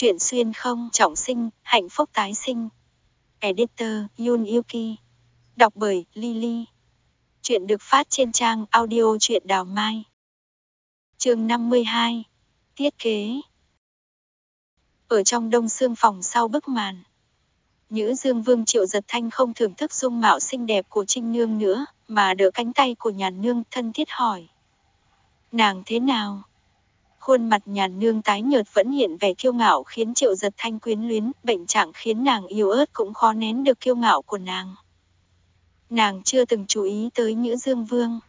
Chuyện xuyên không trọng sinh, hạnh phúc tái sinh. Editor Yun Yuki. Đọc bởi Lily. Chuyện được phát trên trang audio truyện đào mai. chương 52. Thiết kế. Ở trong đông xương phòng sau bức màn. Nhữ Dương Vương Triệu Giật Thanh không thưởng thức dung mạo xinh đẹp của Trinh Nương nữa, mà đỡ cánh tay của nhàn nương thân thiết hỏi. Nàng thế nào? Khuôn mặt nhàn nương tái nhợt vẫn hiện vẻ kiêu ngạo khiến triệu giật thanh quyến luyến, bệnh trạng khiến nàng yếu ớt cũng khó nén được kiêu ngạo của nàng. Nàng chưa từng chú ý tới Nhữ Dương Vương.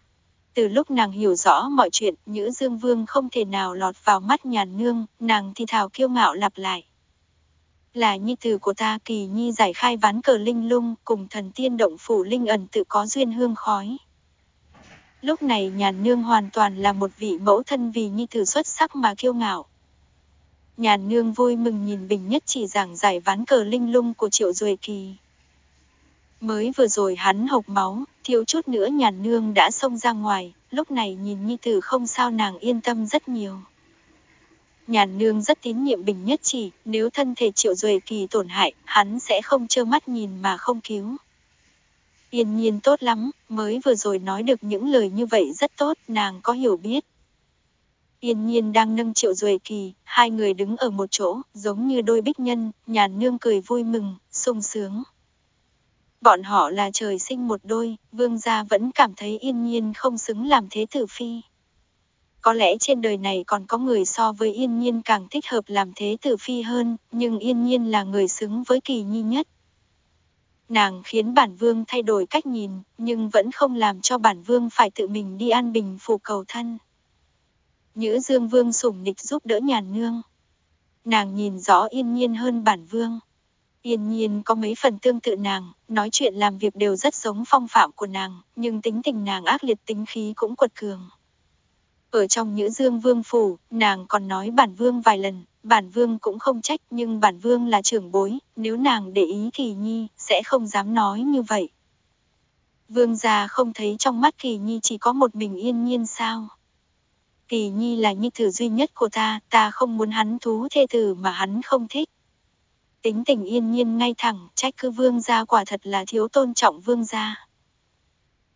Từ lúc nàng hiểu rõ mọi chuyện, Nhữ Dương Vương không thể nào lọt vào mắt nhàn nương, nàng thì thào kiêu ngạo lặp lại. Là nhi tử của ta kỳ nhi giải khai ván cờ linh lung, cùng thần tiên động phủ linh ẩn tự có duyên hương khói. Lúc này nhàn nương hoàn toàn là một vị mẫu thân vì nhi tử xuất sắc mà kiêu ngạo. Nhàn nương vui mừng nhìn Bình Nhất chỉ giảng giải ván cờ linh lung của Triệu Duệ Kỳ. Mới vừa rồi hắn hộc máu, thiếu chút nữa nhàn nương đã xông ra ngoài, lúc này nhìn nhi tử không sao nàng yên tâm rất nhiều. Nhàn nương rất tín nhiệm Bình Nhất chỉ, nếu thân thể Triệu Duệ Kỳ tổn hại, hắn sẽ không trơ mắt nhìn mà không cứu. Yên nhiên tốt lắm, mới vừa rồi nói được những lời như vậy rất tốt, nàng có hiểu biết. Yên nhiên đang nâng triệu duệ kỳ, hai người đứng ở một chỗ, giống như đôi bích nhân, nhàn nương cười vui mừng, sung sướng. Bọn họ là trời sinh một đôi, vương gia vẫn cảm thấy yên nhiên không xứng làm thế tử phi. Có lẽ trên đời này còn có người so với yên nhiên càng thích hợp làm thế tử phi hơn, nhưng yên nhiên là người xứng với kỳ nhi nhất. Nàng khiến bản vương thay đổi cách nhìn, nhưng vẫn không làm cho bản vương phải tự mình đi an bình phủ cầu thân. Nhữ dương vương sủng nịch giúp đỡ nhàn nương. Nàng nhìn rõ yên nhiên hơn bản vương. Yên nhiên có mấy phần tương tự nàng, nói chuyện làm việc đều rất giống phong phạm của nàng, nhưng tính tình nàng ác liệt tính khí cũng quật cường. Ở trong Nhữ Dương Vương Phủ, nàng còn nói bản vương vài lần, bản vương cũng không trách nhưng bản vương là trưởng bối, nếu nàng để ý Kỳ Nhi, sẽ không dám nói như vậy. Vương gia không thấy trong mắt Kỳ Nhi chỉ có một mình yên nhiên sao. Kỳ Nhi là nhi tử duy nhất của ta, ta không muốn hắn thú thê tử mà hắn không thích. Tính tình yên nhiên ngay thẳng, trách cứ vương gia quả thật là thiếu tôn trọng vương gia.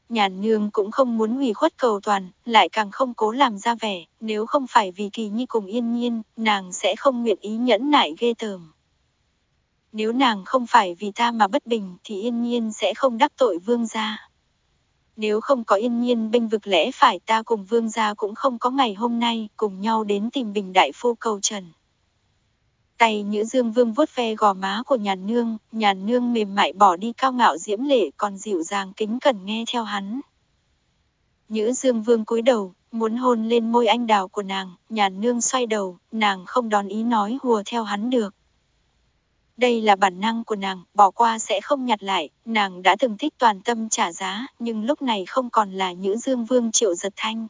Nhàn nương cũng không muốn hủy khuất cầu toàn, lại càng không cố làm ra vẻ, nếu không phải vì kỳ nhi cùng yên nhiên, nàng sẽ không nguyện ý nhẫn nại ghê tởm. Nếu nàng không phải vì ta mà bất bình thì yên nhiên sẽ không đắc tội vương gia. Nếu không có yên nhiên bênh vực lẽ phải ta cùng vương gia cũng không có ngày hôm nay cùng nhau đến tìm bình đại phu cầu trần. Tay Nhữ Dương Vương vuốt ve gò má của nhàn nương, nhàn nương mềm mại bỏ đi cao ngạo diễm lệ còn dịu dàng kính cẩn nghe theo hắn. Nhữ Dương Vương cúi đầu, muốn hôn lên môi anh đào của nàng, nhàn nương xoay đầu, nàng không đón ý nói hùa theo hắn được. Đây là bản năng của nàng, bỏ qua sẽ không nhặt lại, nàng đã từng thích toàn tâm trả giá, nhưng lúc này không còn là Nhữ Dương Vương triệu giật thanh.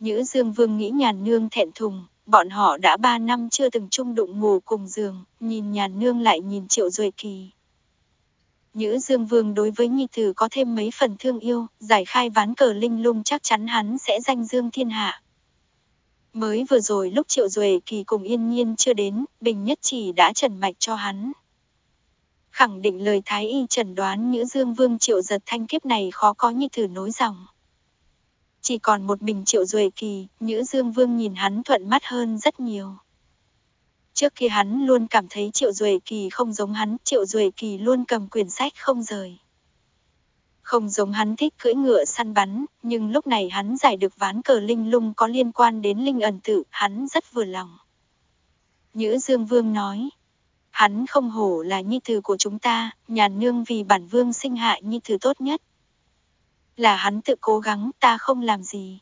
Nhữ Dương Vương nghĩ nhàn nương thẹn thùng, bọn họ đã ba năm chưa từng chung đụng ngủ cùng giường, nhìn nhàn nương lại nhìn triệu duệ kỳ. Nhữ Dương Vương đối với Nhi Tử có thêm mấy phần thương yêu, giải khai ván cờ linh lung chắc chắn hắn sẽ danh dương thiên hạ. Mới vừa rồi lúc Triệu Duệ Kỳ cùng Yên Nhiên chưa đến, Bình Nhất Chỉ đã trần mạch cho hắn. Khẳng định lời Thái Y trần đoán Nhữ Dương Vương Triệu giật thanh kiếp này khó có như Tử nối dòng. Chỉ còn một mình Triệu Duệ Kỳ, Nhữ Dương Vương nhìn hắn thuận mắt hơn rất nhiều. Trước khi hắn luôn cảm thấy Triệu Duệ Kỳ không giống hắn, Triệu Duệ Kỳ luôn cầm quyển sách không rời. Không giống hắn thích cưỡi ngựa săn bắn, nhưng lúc này hắn giải được ván cờ linh lung có liên quan đến linh ẩn tự, hắn rất vừa lòng. Nhữ Dương Vương nói, hắn không hổ là nhi tử của chúng ta, nhàn nương vì bản vương sinh hạ nhi tử tốt nhất. Là hắn tự cố gắng, ta không làm gì.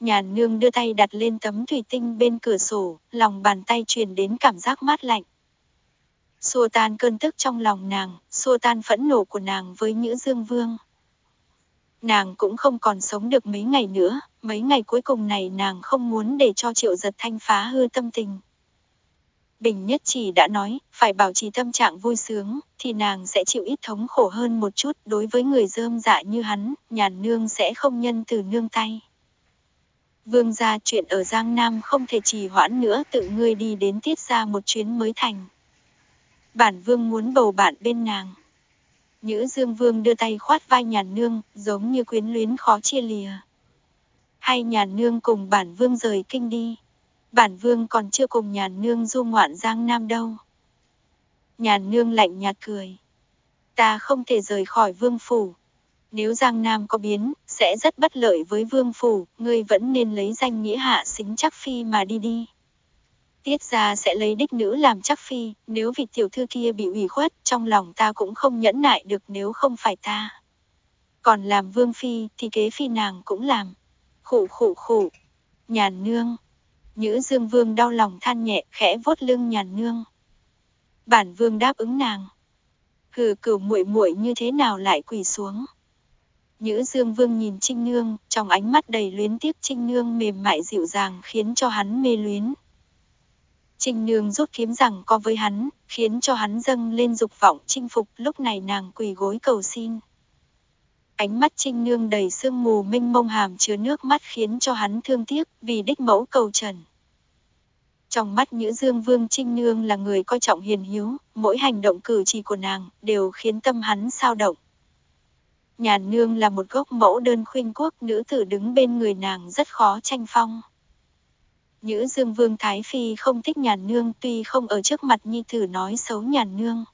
Nhàn nương đưa tay đặt lên tấm thủy tinh bên cửa sổ, lòng bàn tay truyền đến cảm giác mát lạnh. Xua tan cơn tức trong lòng nàng, xua tan phẫn nộ của nàng với Nhữ Dương Vương. Nàng cũng không còn sống được mấy ngày nữa, mấy ngày cuối cùng này nàng không muốn để cho triệu giật thanh phá hư tâm tình. Bình nhất chỉ đã nói, phải bảo trì tâm trạng vui sướng, thì nàng sẽ chịu ít thống khổ hơn một chút đối với người dơm dạ như hắn, nhàn nương sẽ không nhân từ nương tay. Vương gia chuyện ở Giang Nam không thể trì hoãn nữa tự ngươi đi đến tiết ra một chuyến mới thành. Bản vương muốn bầu bạn bên nàng. Nhữ Dương Vương đưa tay khoát vai nhàn nương, giống như quyến luyến khó chia lìa. Hay nhàn nương cùng bản vương rời kinh đi. Bản vương còn chưa cùng nhàn nương du ngoạn Giang Nam đâu. Nhàn nương lạnh nhạt cười. Ta không thể rời khỏi vương phủ. Nếu Giang Nam có biến, sẽ rất bất lợi với vương phủ, ngươi vẫn nên lấy danh nghĩa hạ xính chắc phi mà đi đi. Tiết ra sẽ lấy đích nữ làm chắc phi, nếu vị tiểu thư kia bị ủy khuất, trong lòng ta cũng không nhẫn nại được nếu không phải ta. Còn làm vương phi, thì kế phi nàng cũng làm. Khủ khủ khủ. Nhàn nương. Nhữ dương vương đau lòng than nhẹ, khẽ vuốt lưng nhàn nương. Bản vương đáp ứng nàng. Hừ cửu muội muội như thế nào lại quỳ xuống. Nhữ Dương Vương nhìn Trinh Nương, trong ánh mắt đầy luyến tiếc Trinh Nương mềm mại dịu dàng khiến cho hắn mê luyến. Trinh Nương rút kiếm rằng có với hắn, khiến cho hắn dâng lên dục vọng chinh phục lúc này nàng quỳ gối cầu xin. Ánh mắt Trinh Nương đầy sương mù minh mông hàm chứa nước mắt khiến cho hắn thương tiếc vì đích mẫu cầu trần. Trong mắt Nhữ Dương Vương Trinh Nương là người coi trọng hiền hiếu, mỗi hành động cử chỉ của nàng đều khiến tâm hắn sao động. Nhàn nương là một gốc mẫu đơn khuynh quốc nữ tử đứng bên người nàng rất khó tranh phong. Nhữ Dương Vương Thái Phi không thích nhàn nương tuy không ở trước mặt nhi tử nói xấu nhàn nương.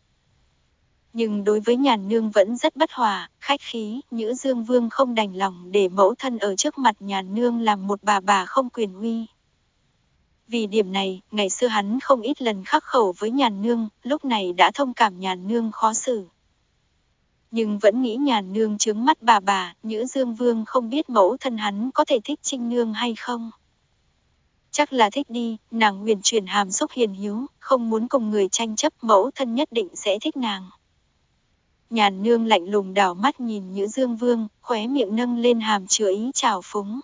Nhưng đối với nhàn nương vẫn rất bất hòa, khách khí, Nhữ Dương Vương không đành lòng để mẫu thân ở trước mặt nhàn nương làm một bà bà không quyền uy. Vì điểm này, ngày xưa hắn không ít lần khắc khẩu với nhàn nương, lúc này đã thông cảm nhàn nương khó xử nhưng vẫn nghĩ nhàn nương trướng mắt bà bà, Nhữ Dương Vương không biết mẫu thân hắn có thể thích Trinh Nương hay không. Chắc là thích đi, nàng huyền chuyển hàm xúc hiền hiếu, không muốn cùng người tranh chấp mẫu thân nhất định sẽ thích nàng. Nhàn nương lạnh lùng đảo mắt nhìn Nhữ Dương Vương, khóe miệng nâng lên hàm chứa ý trào phúng.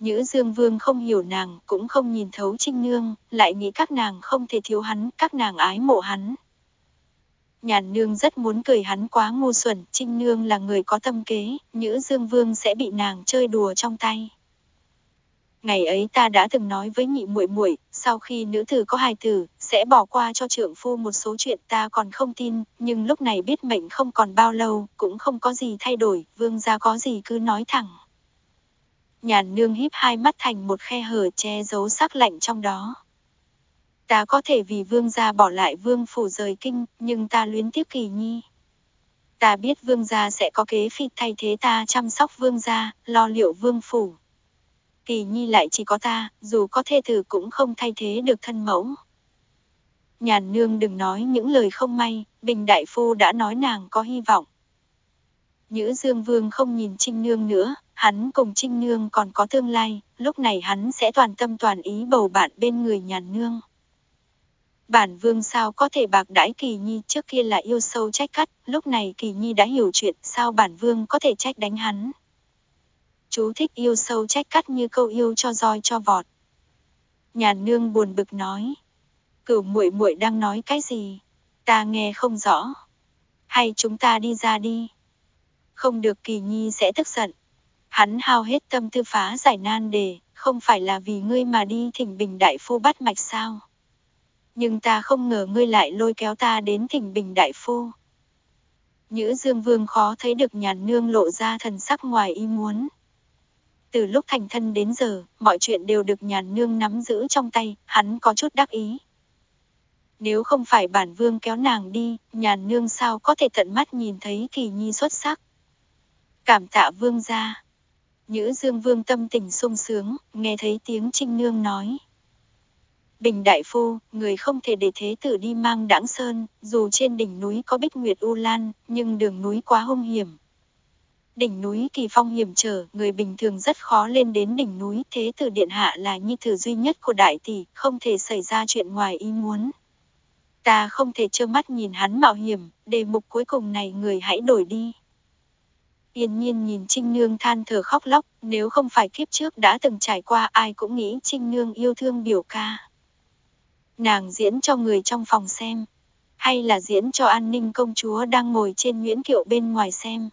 Nhữ Dương Vương không hiểu nàng, cũng không nhìn thấu Trinh Nương, lại nghĩ các nàng không thể thiếu hắn, các nàng ái mộ hắn, Nhàn nương rất muốn cười hắn quá ngu xuẩn, Trinh nương là người có tâm kế, Nhữ Dương Vương sẽ bị nàng chơi đùa trong tay. Ngày ấy ta đã từng nói với nhị muội muội, sau khi nữ tử có hài tử, sẽ bỏ qua cho trưởng phu một số chuyện ta còn không tin, nhưng lúc này biết mệnh không còn bao lâu, cũng không có gì thay đổi, vương gia có gì cứ nói thẳng. Nhàn nương híp hai mắt thành một khe hở che giấu sắc lạnh trong đó. Ta có thể vì vương gia bỏ lại vương phủ rời kinh, nhưng ta luyến tiếc kỳ nhi. Ta biết vương gia sẽ có kế phi thay thế ta chăm sóc vương gia, lo liệu vương phủ. Kỳ nhi lại chỉ có ta, dù có thê tử cũng không thay thế được thân mẫu. Nhàn nương đừng nói những lời không may, Bình Đại Phu đã nói nàng có hy vọng. Nhữ Dương Vương không nhìn Trinh Nương nữa, hắn cùng Trinh Nương còn có tương lai, lúc này hắn sẽ toàn tâm toàn ý bầu bạn bên người nhàn nương. Bản vương sao có thể bạc đãi kỳ nhi trước kia là yêu sâu trách cắt, lúc này kỳ nhi đã hiểu chuyện sao bản vương có thể trách đánh hắn. Chú thích yêu sâu trách cắt như câu yêu cho roi cho vọt. Nhàn nương buồn bực nói. Cửu muội muội đang nói cái gì? Ta nghe không rõ. Hay chúng ta đi ra đi. Không được kỳ nhi sẽ tức giận. Hắn hao hết tâm tư phá giải nan đề, không phải là vì ngươi mà đi thỉnh bình đại phu bắt mạch sao? nhưng ta không ngờ ngươi lại lôi kéo ta đến thỉnh bình đại phu. Nhữ Dương Vương khó thấy được nhàn nương lộ ra thần sắc ngoài ý muốn. Từ lúc thành thân đến giờ, mọi chuyện đều được nhàn nương nắm giữ trong tay, hắn có chút đắc ý. Nếu không phải bản vương kéo nàng đi, nhàn nương sao có thể tận mắt nhìn thấy kỳ nhi xuất sắc. Cảm tạ vương ra. Nhữ Dương Vương tâm tình sung sướng, nghe thấy tiếng Trinh Nương nói. Bình Đại Phu, người không thể để thế tử đi mang đãng sơn, dù trên đỉnh núi có bích nguyệt u lan, nhưng đường núi quá hung hiểm. Đỉnh núi kỳ phong hiểm trở, người bình thường rất khó lên đến đỉnh núi, thế tử điện hạ là nhi tử duy nhất của đại tỷ, không thể xảy ra chuyện ngoài ý muốn. Ta không thể trơ mắt nhìn hắn mạo hiểm, đề mục cuối cùng này người hãy đổi đi. Yên nhiên nhìn Trinh Nương than thở khóc lóc, nếu không phải kiếp trước đã từng trải qua ai cũng nghĩ Trinh Nương yêu thương biểu ca. Nàng diễn cho người trong phòng xem. Hay là diễn cho an ninh công chúa đang ngồi trên nguyễn kiệu bên ngoài xem.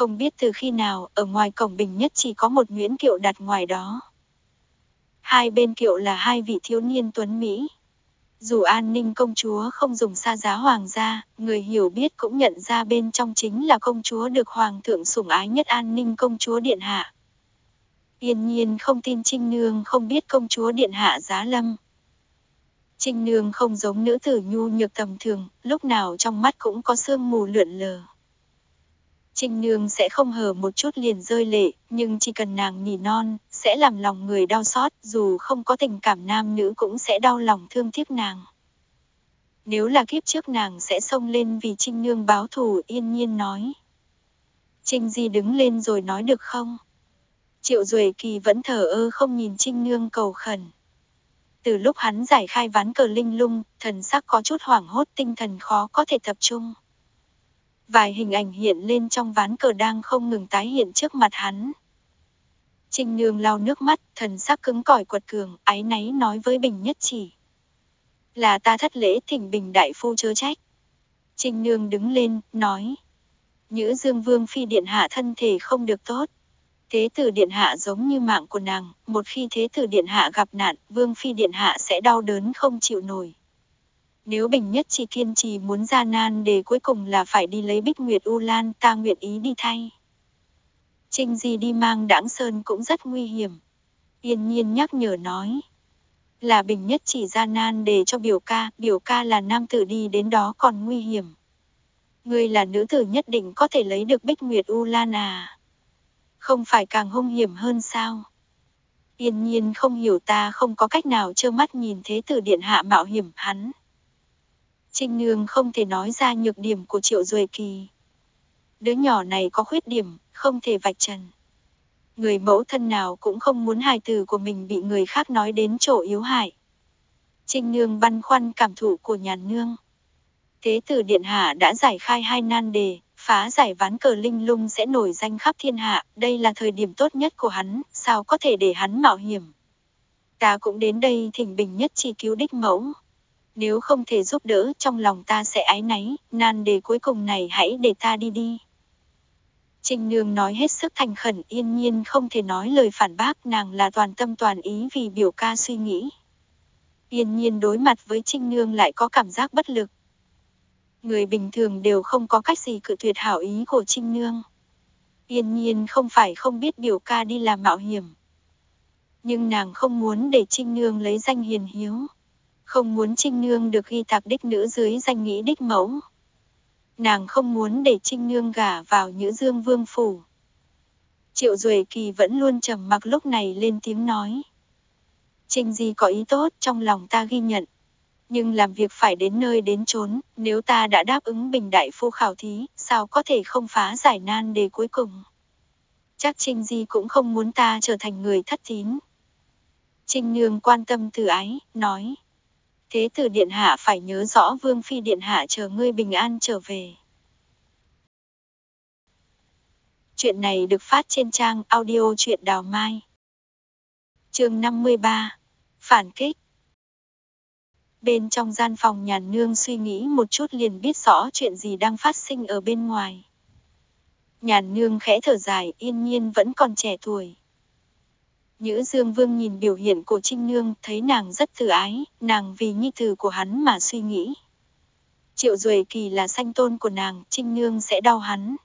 Không biết từ khi nào, ở ngoài cổng bình nhất chỉ có một Nguyễn Kiệu đặt ngoài đó. Hai bên kiệu là hai vị thiếu niên tuấn Mỹ. Dù an ninh công chúa không dùng xa giá hoàng gia, người hiểu biết cũng nhận ra bên trong chính là công chúa được hoàng thượng sủng ái nhất an ninh công chúa điện hạ. Yên nhiên không tin Trinh Nương không biết công chúa điện hạ giá lâm. Trinh Nương không giống nữ tử nhu nhược tầm thường, lúc nào trong mắt cũng có sương mù lượn lờ. Trinh Nương sẽ không hờ một chút liền rơi lệ, nhưng chỉ cần nàng nỉ non, sẽ làm lòng người đau xót, dù không có tình cảm nam nữ cũng sẽ đau lòng thương tiếc nàng. Nếu là kiếp trước nàng sẽ xông lên vì Trinh Nương báo thù yên nhiên nói. Trinh Di đứng lên rồi nói được không? Triệu Duệ Kỳ vẫn thở ơ không nhìn Trinh Nương cầu khẩn. Từ lúc hắn giải khai ván cờ linh lung, thần sắc có chút hoảng hốt tinh thần khó có thể tập trung. Vài hình ảnh hiện lên trong ván cờ đang không ngừng tái hiện trước mặt hắn. Trinh Nương lau nước mắt, thần sắc cứng cỏi quật cường, ái náy nói với Bình Nhất Chỉ. Là ta thất lễ thỉnh Bình Đại Phu chớ trách. Trinh Nương đứng lên, nói. Nhữ Dương Vương Phi Điện Hạ thân thể không được tốt. Thế tử Điện Hạ giống như mạng của nàng, một khi Thế tử Điện Hạ gặp nạn, Vương Phi Điện Hạ sẽ đau đớn không chịu nổi. Nếu Bình Nhất chỉ kiên trì muốn ra nan để cuối cùng là phải đi lấy Bích Nguyệt U Lan ta nguyện ý đi thay. Trinh Di đi mang đãng sơn cũng rất nguy hiểm. Yên nhiên nhắc nhở nói. Là Bình Nhất chỉ ra nan để cho biểu ca, biểu ca là nam tử đi đến đó còn nguy hiểm. Ngươi là nữ tử nhất định có thể lấy được Bích Nguyệt U Lan à. Không phải càng hung hiểm hơn sao? Yên nhiên không hiểu ta không có cách nào trơ mắt nhìn thế tử điện hạ mạo hiểm hắn. Trinh Nương không thể nói ra nhược điểm của Triệu Duệ Kỳ. Đứa nhỏ này có khuyết điểm, không thể vạch trần. Người mẫu thân nào cũng không muốn hài tử của mình bị người khác nói đến chỗ yếu hại. Trinh Nương băn khoăn cảm thụ của nhàn nương. Thế tử Điện Hạ đã giải khai hai nan đề, phá giải ván cờ linh lung sẽ nổi danh khắp thiên hạ, đây là thời điểm tốt nhất của hắn, sao có thể để hắn mạo hiểm. Ta cũng đến đây thỉnh bình nhất chi cứu đích mẫu. Nếu không thể giúp đỡ trong lòng ta sẽ ái náy, nan đề cuối cùng này hãy để ta đi đi. Trình Nương nói hết sức thành khẩn yên nhiên không thể nói lời phản bác nàng là toàn tâm toàn ý vì biểu ca suy nghĩ. Yên nhiên đối mặt với Trinh Nương lại có cảm giác bất lực. Người bình thường đều không có cách gì cự tuyệt hảo ý của Trinh Nương. Yên nhiên không phải không biết biểu ca đi làm mạo hiểm. Nhưng nàng không muốn để Trinh Nương lấy danh hiền hiếu. Không muốn Trinh Nương được ghi tạc đích nữ dưới danh nghĩa đích mẫu. Nàng không muốn để Trinh Nương gả vào Nhữ Dương Vương Phủ. Triệu Duệ Kỳ vẫn luôn trầm mặc lúc này lên tiếng nói. Trinh Di có ý tốt trong lòng ta ghi nhận. Nhưng làm việc phải đến nơi đến chốn, nếu ta đã đáp ứng bình đại phu khảo thí, sao có thể không phá giải nan đề cuối cùng. Chắc Trinh Di cũng không muốn ta trở thành người thất tín. Trinh Nương quan tâm từ ái, nói. Thế tử Điện Hạ phải nhớ rõ Vương Phi Điện Hạ chờ ngươi bình an trở về. Chuyện này được phát trên trang audio truyện đào mai. chương 53. Phản kích. Bên trong gian phòng nhàn nương suy nghĩ một chút liền biết rõ chuyện gì đang phát sinh ở bên ngoài. Nhàn nương khẽ thở dài, yên nhiên vẫn còn trẻ tuổi. Nhữ Dương Vương nhìn biểu hiện của Trinh Nương, thấy nàng rất tự ái, nàng vì nhi tử của hắn mà suy nghĩ. Triệu Duệ Kỳ là sanh tôn của nàng, Trinh Nương sẽ đau hắn.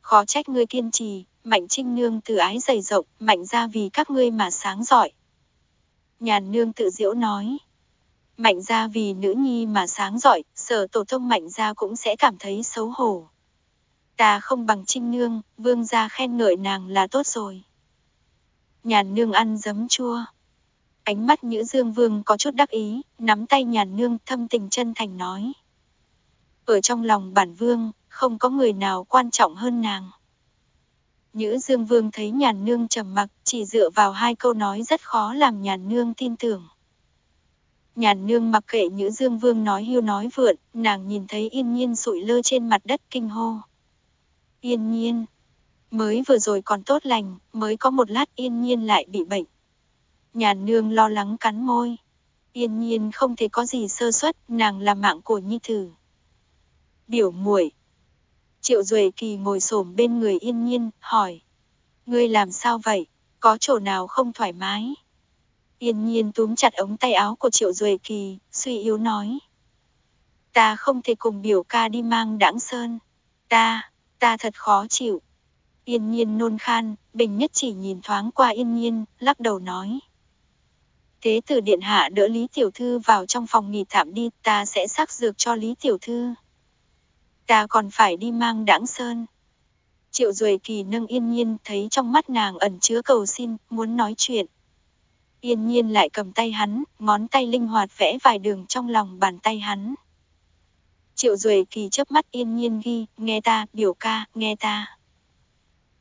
Khó trách ngươi kiên trì, Mạnh Trinh Nương tự ái dày rộng, mạnh ra vì các ngươi mà sáng giỏi. Nhàn Nương tự diễu nói. Mạnh ra vì nữ nhi mà sáng giỏi, sở tổ thông mạnh ra cũng sẽ cảm thấy xấu hổ. Ta không bằng Trinh Nương, vương gia khen ngợi nàng là tốt rồi nhàn nương ăn giấm chua. Ánh mắt Nhữ Dương Vương có chút đắc ý, nắm tay nhàn nương thâm tình chân thành nói. Ở trong lòng bản vương, không có người nào quan trọng hơn nàng. Nhữ Dương Vương thấy nhàn nương trầm mặc, chỉ dựa vào hai câu nói rất khó làm nhàn nương tin tưởng. Nhàn nương mặc kệ Nhữ Dương Vương nói hiu nói vượn, nàng nhìn thấy yên nhiên sụi lơ trên mặt đất kinh hô. Yên nhiên, Mới vừa rồi còn tốt lành, mới có một lát yên nhiên lại bị bệnh. Nhàn nương lo lắng cắn môi. Yên nhiên không thể có gì sơ suất, nàng là mạng của nhi tử. Biểu muội Triệu Duệ Kỳ ngồi xổm bên người yên nhiên, hỏi. Ngươi làm sao vậy? Có chỗ nào không thoải mái? Yên nhiên túm chặt ống tay áo của Triệu Duệ Kỳ, suy yếu nói. Ta không thể cùng biểu ca đi mang đãng sơn. Ta, ta thật khó chịu. Yên nhiên nôn khan, bình nhất chỉ nhìn thoáng qua yên nhiên, lắc đầu nói. Thế tử điện hạ đỡ Lý Tiểu Thư vào trong phòng nghỉ tạm đi, ta sẽ sắc dược cho Lý Tiểu Thư. Ta còn phải đi mang đãng sơn. Triệu Duệ Kỳ nâng yên nhiên thấy trong mắt nàng ẩn chứa cầu xin, muốn nói chuyện. Yên nhiên lại cầm tay hắn, ngón tay linh hoạt vẽ vài đường trong lòng bàn tay hắn. Triệu Duệ Kỳ chớp mắt yên nhiên ghi, nghe ta, biểu ca, nghe ta.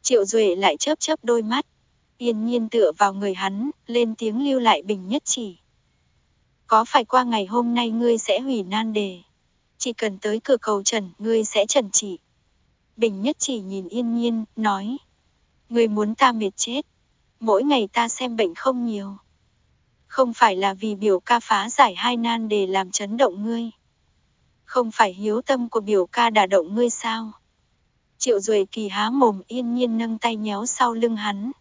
Triệu Duệ lại chớp chớp đôi mắt. Yên nhiên tựa vào người hắn, lên tiếng lưu lại bình nhất chỉ. Có phải qua ngày hôm nay ngươi sẽ hủy nan đề? Chỉ cần tới cửa cầu trần, ngươi sẽ trần chỉ. Bình nhất chỉ nhìn yên nhiên, nói. Ngươi muốn ta mệt chết. Mỗi ngày ta xem bệnh không nhiều. Không phải là vì biểu ca phá giải hai nan đề làm chấn động ngươi. Không phải hiếu tâm của biểu ca đả động ngươi sao? Triệu Duệ kỳ há mồm yên nhiên nâng tay nhéo sau lưng hắn.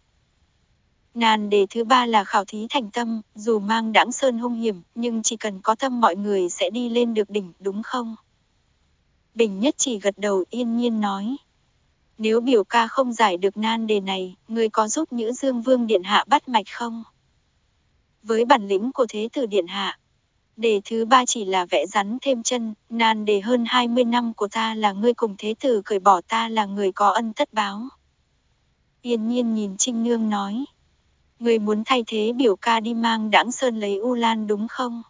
Nan đề thứ ba là khảo thí thành tâm, dù mang đãng sơn hung hiểm, nhưng chỉ cần có tâm mọi người sẽ đi lên được đỉnh, đúng không? Bình nhất chỉ gật đầu yên nhiên nói. Nếu biểu ca không giải được nan đề này, người có giúp Nhữ Dương Vương Điện Hạ bắt mạch không? Với bản lĩnh của Thế tử Điện Hạ, đề thứ ba chỉ là vẽ rắn thêm chân, nan đề hơn 20 năm của ta là ngươi cùng Thế tử cởi bỏ ta là người có ân tất báo. Yên nhiên nhìn Trinh Nương nói. Người muốn thay thế biểu ca đi mang đãng sơn lấy U Lan đúng không?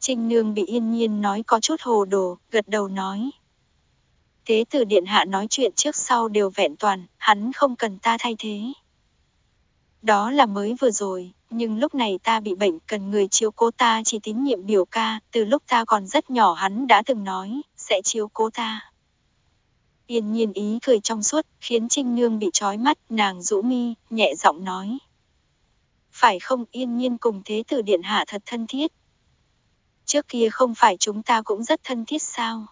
Trinh Nương bị yên nhiên nói có chút hồ đồ, gật đầu nói. Thế tử điện hạ nói chuyện trước sau đều vẹn toàn, hắn không cần ta thay thế. Đó là mới vừa rồi, nhưng lúc này ta bị bệnh cần người chiếu cố ta chỉ tín nhiệm biểu ca, từ lúc ta còn rất nhỏ hắn đã từng nói, sẽ chiếu cố ta. Yên nhiên ý cười trong suốt, khiến Trinh Nương bị trói mắt, nàng rũ mi, nhẹ giọng nói. Phải không yên nhiên cùng thế tử điện hạ thật thân thiết. Trước kia không phải chúng ta cũng rất thân thiết sao?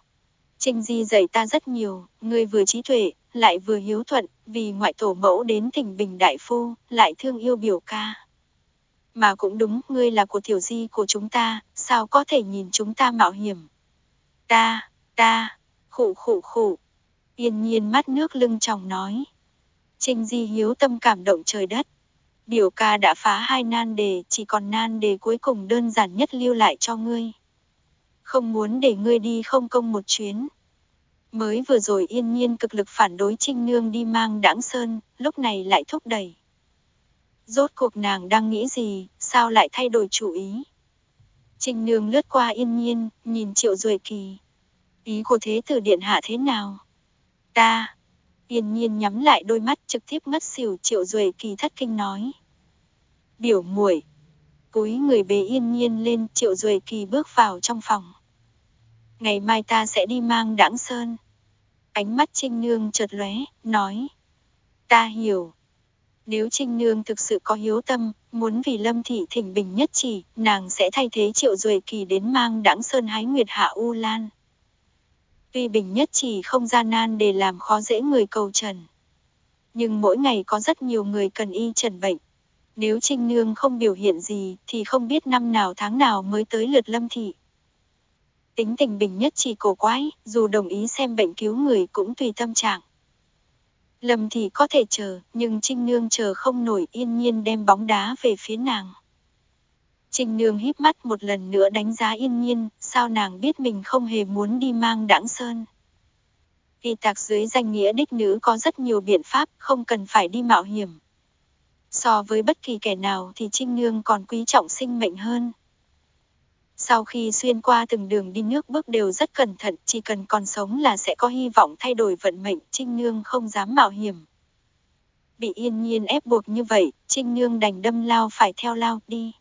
Trinh Di dạy ta rất nhiều, ngươi vừa trí tuệ, lại vừa hiếu thuận, vì ngoại tổ mẫu đến tỉnh Bình Đại Phu, lại thương yêu biểu ca. Mà cũng đúng, ngươi là của tiểu di của chúng ta, sao có thể nhìn chúng ta mạo hiểm? Ta, ta, khụ khụ khụ. Yên nhiên mắt nước lưng tròng nói. Trình Di hiếu tâm cảm động trời đất. Điều ca đã phá hai nan đề, chỉ còn nan đề cuối cùng đơn giản nhất lưu lại cho ngươi. Không muốn để ngươi đi không công một chuyến. Mới vừa rồi yên nhiên cực lực phản đối Trinh Nương đi mang đãng sơn, lúc này lại thúc đẩy. Rốt cuộc nàng đang nghĩ gì, sao lại thay đổi chủ ý? Trình Nương lướt qua yên nhiên, nhìn Triệu Duệ Kỳ. Ý của thế tử điện hạ thế nào? Ta, Yên nhiên nhắm lại đôi mắt trực tiếp ngất xỉu triệu duệ kỳ thất kinh nói. Biểu muội Cúi người bế yên nhiên lên triệu duệ kỳ bước vào trong phòng. Ngày mai ta sẽ đi mang đãng sơn. Ánh mắt Trinh Nương chợt lóe, nói. Ta hiểu. Nếu Trinh Nương thực sự có hiếu tâm, muốn vì Lâm Thị thỉnh bình nhất chỉ, nàng sẽ thay thế Triệu Duệ Kỳ đến mang đãng sơn hái nguyệt hạ U Lan. Tuy bình nhất chỉ không gian nan để làm khó dễ người cầu trần. Nhưng mỗi ngày có rất nhiều người cần y trần bệnh. Nếu Trinh Nương không biểu hiện gì thì không biết năm nào tháng nào mới tới lượt lâm thị. Tính tình bình nhất chỉ cổ quái, dù đồng ý xem bệnh cứu người cũng tùy tâm trạng. Lâm thì có thể chờ, nhưng Trinh Nương chờ không nổi yên nhiên đem bóng đá về phía nàng. Trinh Nương híp mắt một lần nữa đánh giá yên nhiên, sao nàng biết mình không hề muốn đi mang đãng sơn. Y tạc dưới danh nghĩa đích nữ có rất nhiều biện pháp, không cần phải đi mạo hiểm. So với bất kỳ kẻ nào thì Trinh Nương còn quý trọng sinh mệnh hơn. Sau khi xuyên qua từng đường đi nước bước đều rất cẩn thận, chỉ cần còn sống là sẽ có hy vọng thay đổi vận mệnh, Trinh Nương không dám mạo hiểm. Bị yên nhiên ép buộc như vậy, Trinh Nương đành đâm lao phải theo lao đi.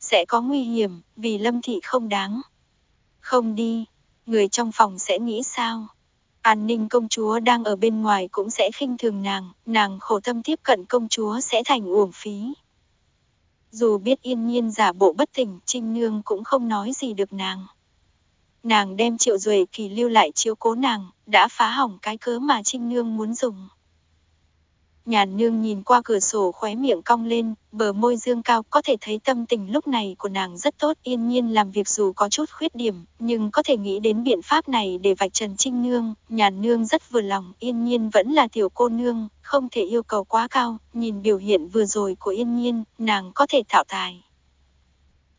Sẽ có nguy hiểm, vì Lâm Thị không đáng. Không đi, người trong phòng sẽ nghĩ sao? An ninh công chúa đang ở bên ngoài cũng sẽ khinh thường nàng, nàng khổ tâm tiếp cận công chúa sẽ thành uổng phí. Dù biết yên nhiên giả bộ bất tỉnh, Trinh Nương cũng không nói gì được nàng. Nàng đem triệu duệ kỳ lưu lại chiếu cố nàng, đã phá hỏng cái cớ mà Trinh Nương muốn dùng. Nhàn nương nhìn qua cửa sổ khóe miệng cong lên, bờ môi dương cao có thể thấy tâm tình lúc này của nàng rất tốt yên nhiên làm việc dù có chút khuyết điểm, nhưng có thể nghĩ đến biện pháp này để vạch trần trinh nương, nhàn nương rất vừa lòng, yên nhiên vẫn là tiểu cô nương, không thể yêu cầu quá cao, nhìn biểu hiện vừa rồi của yên nhiên, nàng có thể thạo tài.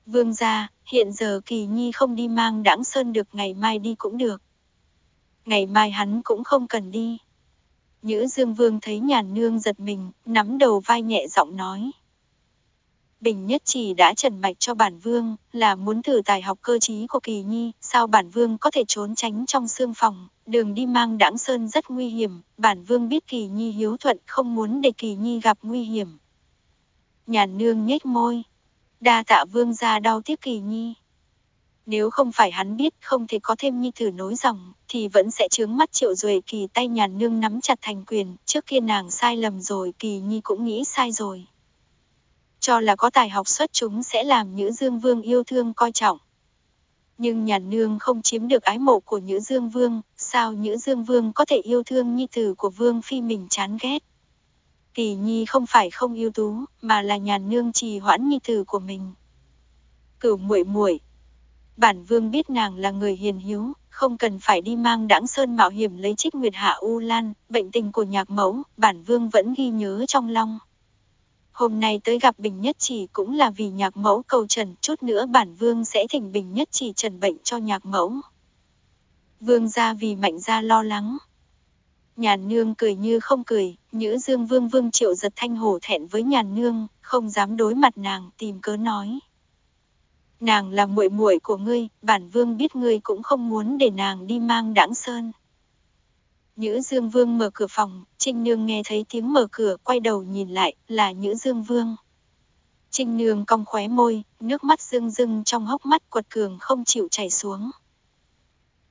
Vương gia, hiện giờ kỳ nhi không đi mang đãng sơn được ngày mai đi cũng được. Ngày mai hắn cũng không cần đi, Nhữ Dương Vương thấy nhàn nương giật mình, nắm đầu vai nhẹ giọng nói. Bình nhất chỉ đã trần mạch cho bản vương, là muốn thử tài học cơ trí của kỳ nhi, sao bản vương có thể trốn tránh trong xương phòng, đường đi mang đãng sơn rất nguy hiểm, bản vương biết kỳ nhi hiếu thuận không muốn để kỳ nhi gặp nguy hiểm. Nhàn nương nhếch môi, đa tạ vương ra đau tiếc kỳ nhi. Nếu không phải hắn biết không thể có thêm nhi thử nối dòng, thì vẫn sẽ chướng mắt triệu duệ kỳ tay nhàn nương nắm chặt thành quyền, trước kia nàng sai lầm rồi kỳ nhi cũng nghĩ sai rồi. Cho là có tài học xuất chúng sẽ làm Nhữ Dương Vương yêu thương coi trọng. Nhưng nhàn nương không chiếm được ái mộ của Nhữ Dương Vương, sao Nhữ Dương Vương có thể yêu thương nhi tử của Vương Phi mình chán ghét. Kỳ nhi không phải không yêu tú, mà là nhàn nương trì hoãn nhi tử của mình. Cửu muội muội, Bản vương biết nàng là người hiền hiếu, không cần phải đi mang đãng sơn mạo hiểm lấy trích nguyệt hạ U Lan, bệnh tình của nhạc mẫu, bản vương vẫn ghi nhớ trong lòng. Hôm nay tới gặp Bình Nhất Chỉ cũng là vì nhạc mẫu cầu trần, chút nữa bản vương sẽ thỉnh Bình Nhất Chỉ trần bệnh cho nhạc mẫu. Vương gia vì mạnh gia lo lắng. Nhàn nương cười như không cười, nhữ dương vương vương triệu giật thanh hổ thẹn với nhàn nương, không dám đối mặt nàng tìm cớ nói nàng là muội muội của ngươi, bản vương biết ngươi cũng không muốn để nàng đi mang đãng sơn. Nhữ Dương Vương mở cửa phòng, Trinh Nương nghe thấy tiếng mở cửa, quay đầu nhìn lại, là Nhữ Dương Vương. Trinh Nương cong khóe môi, nước mắt rưng rưng trong hốc mắt quật cường không chịu chảy xuống.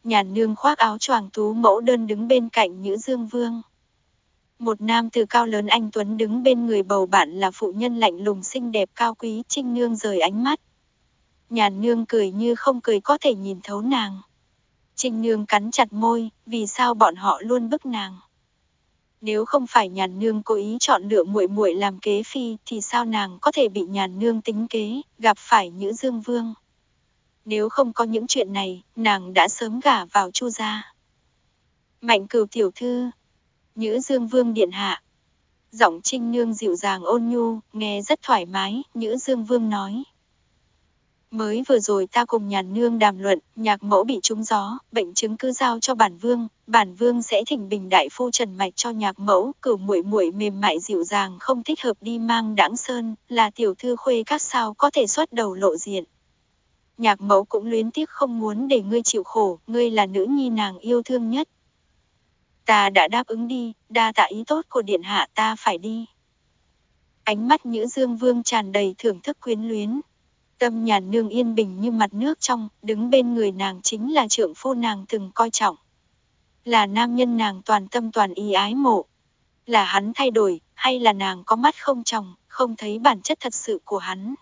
Nhàn Nương khoác áo choàng tú mẫu đơn đứng bên cạnh Nhữ Dương Vương. Một nam từ cao lớn anh Tuấn đứng bên người bầu bạn là phụ nhân lạnh lùng xinh đẹp cao quý, Trinh Nương rời ánh mắt, Nhàn nương cười như không cười có thể nhìn thấu nàng. Trinh nương cắn chặt môi, vì sao bọn họ luôn bức nàng. Nếu không phải nhàn nương cố ý chọn lựa muội muội làm kế phi thì sao nàng có thể bị nhàn nương tính kế, gặp phải Nhữ Dương Vương. Nếu không có những chuyện này, nàng đã sớm gả vào chu gia. Mạnh cửu tiểu thư, Nhữ Dương Vương điện hạ. Giọng trinh nương dịu dàng ôn nhu, nghe rất thoải mái, Nhữ Dương Vương nói. Mới vừa rồi ta cùng nhàn nương đàm luận, nhạc mẫu bị trúng gió, bệnh chứng cứ giao cho bản vương, bản vương sẽ thỉnh bình đại phu trần mạch cho nhạc mẫu, cửu muội muội mềm mại dịu dàng không thích hợp đi mang đãng sơn, là tiểu thư khuê các sao có thể xuất đầu lộ diện. Nhạc mẫu cũng luyến tiếc không muốn để ngươi chịu khổ, ngươi là nữ nhi nàng yêu thương nhất. Ta đã đáp ứng đi, đa tạ ý tốt của điện hạ ta phải đi. Ánh mắt Nhữ Dương Vương tràn đầy thưởng thức quyến luyến, Tâm nhàn nương yên bình như mặt nước trong, đứng bên người nàng chính là trượng phu nàng từng coi trọng. Là nam nhân nàng toàn tâm toàn ý ái mộ. Là hắn thay đổi, hay là nàng có mắt không chồng, không thấy bản chất thật sự của hắn.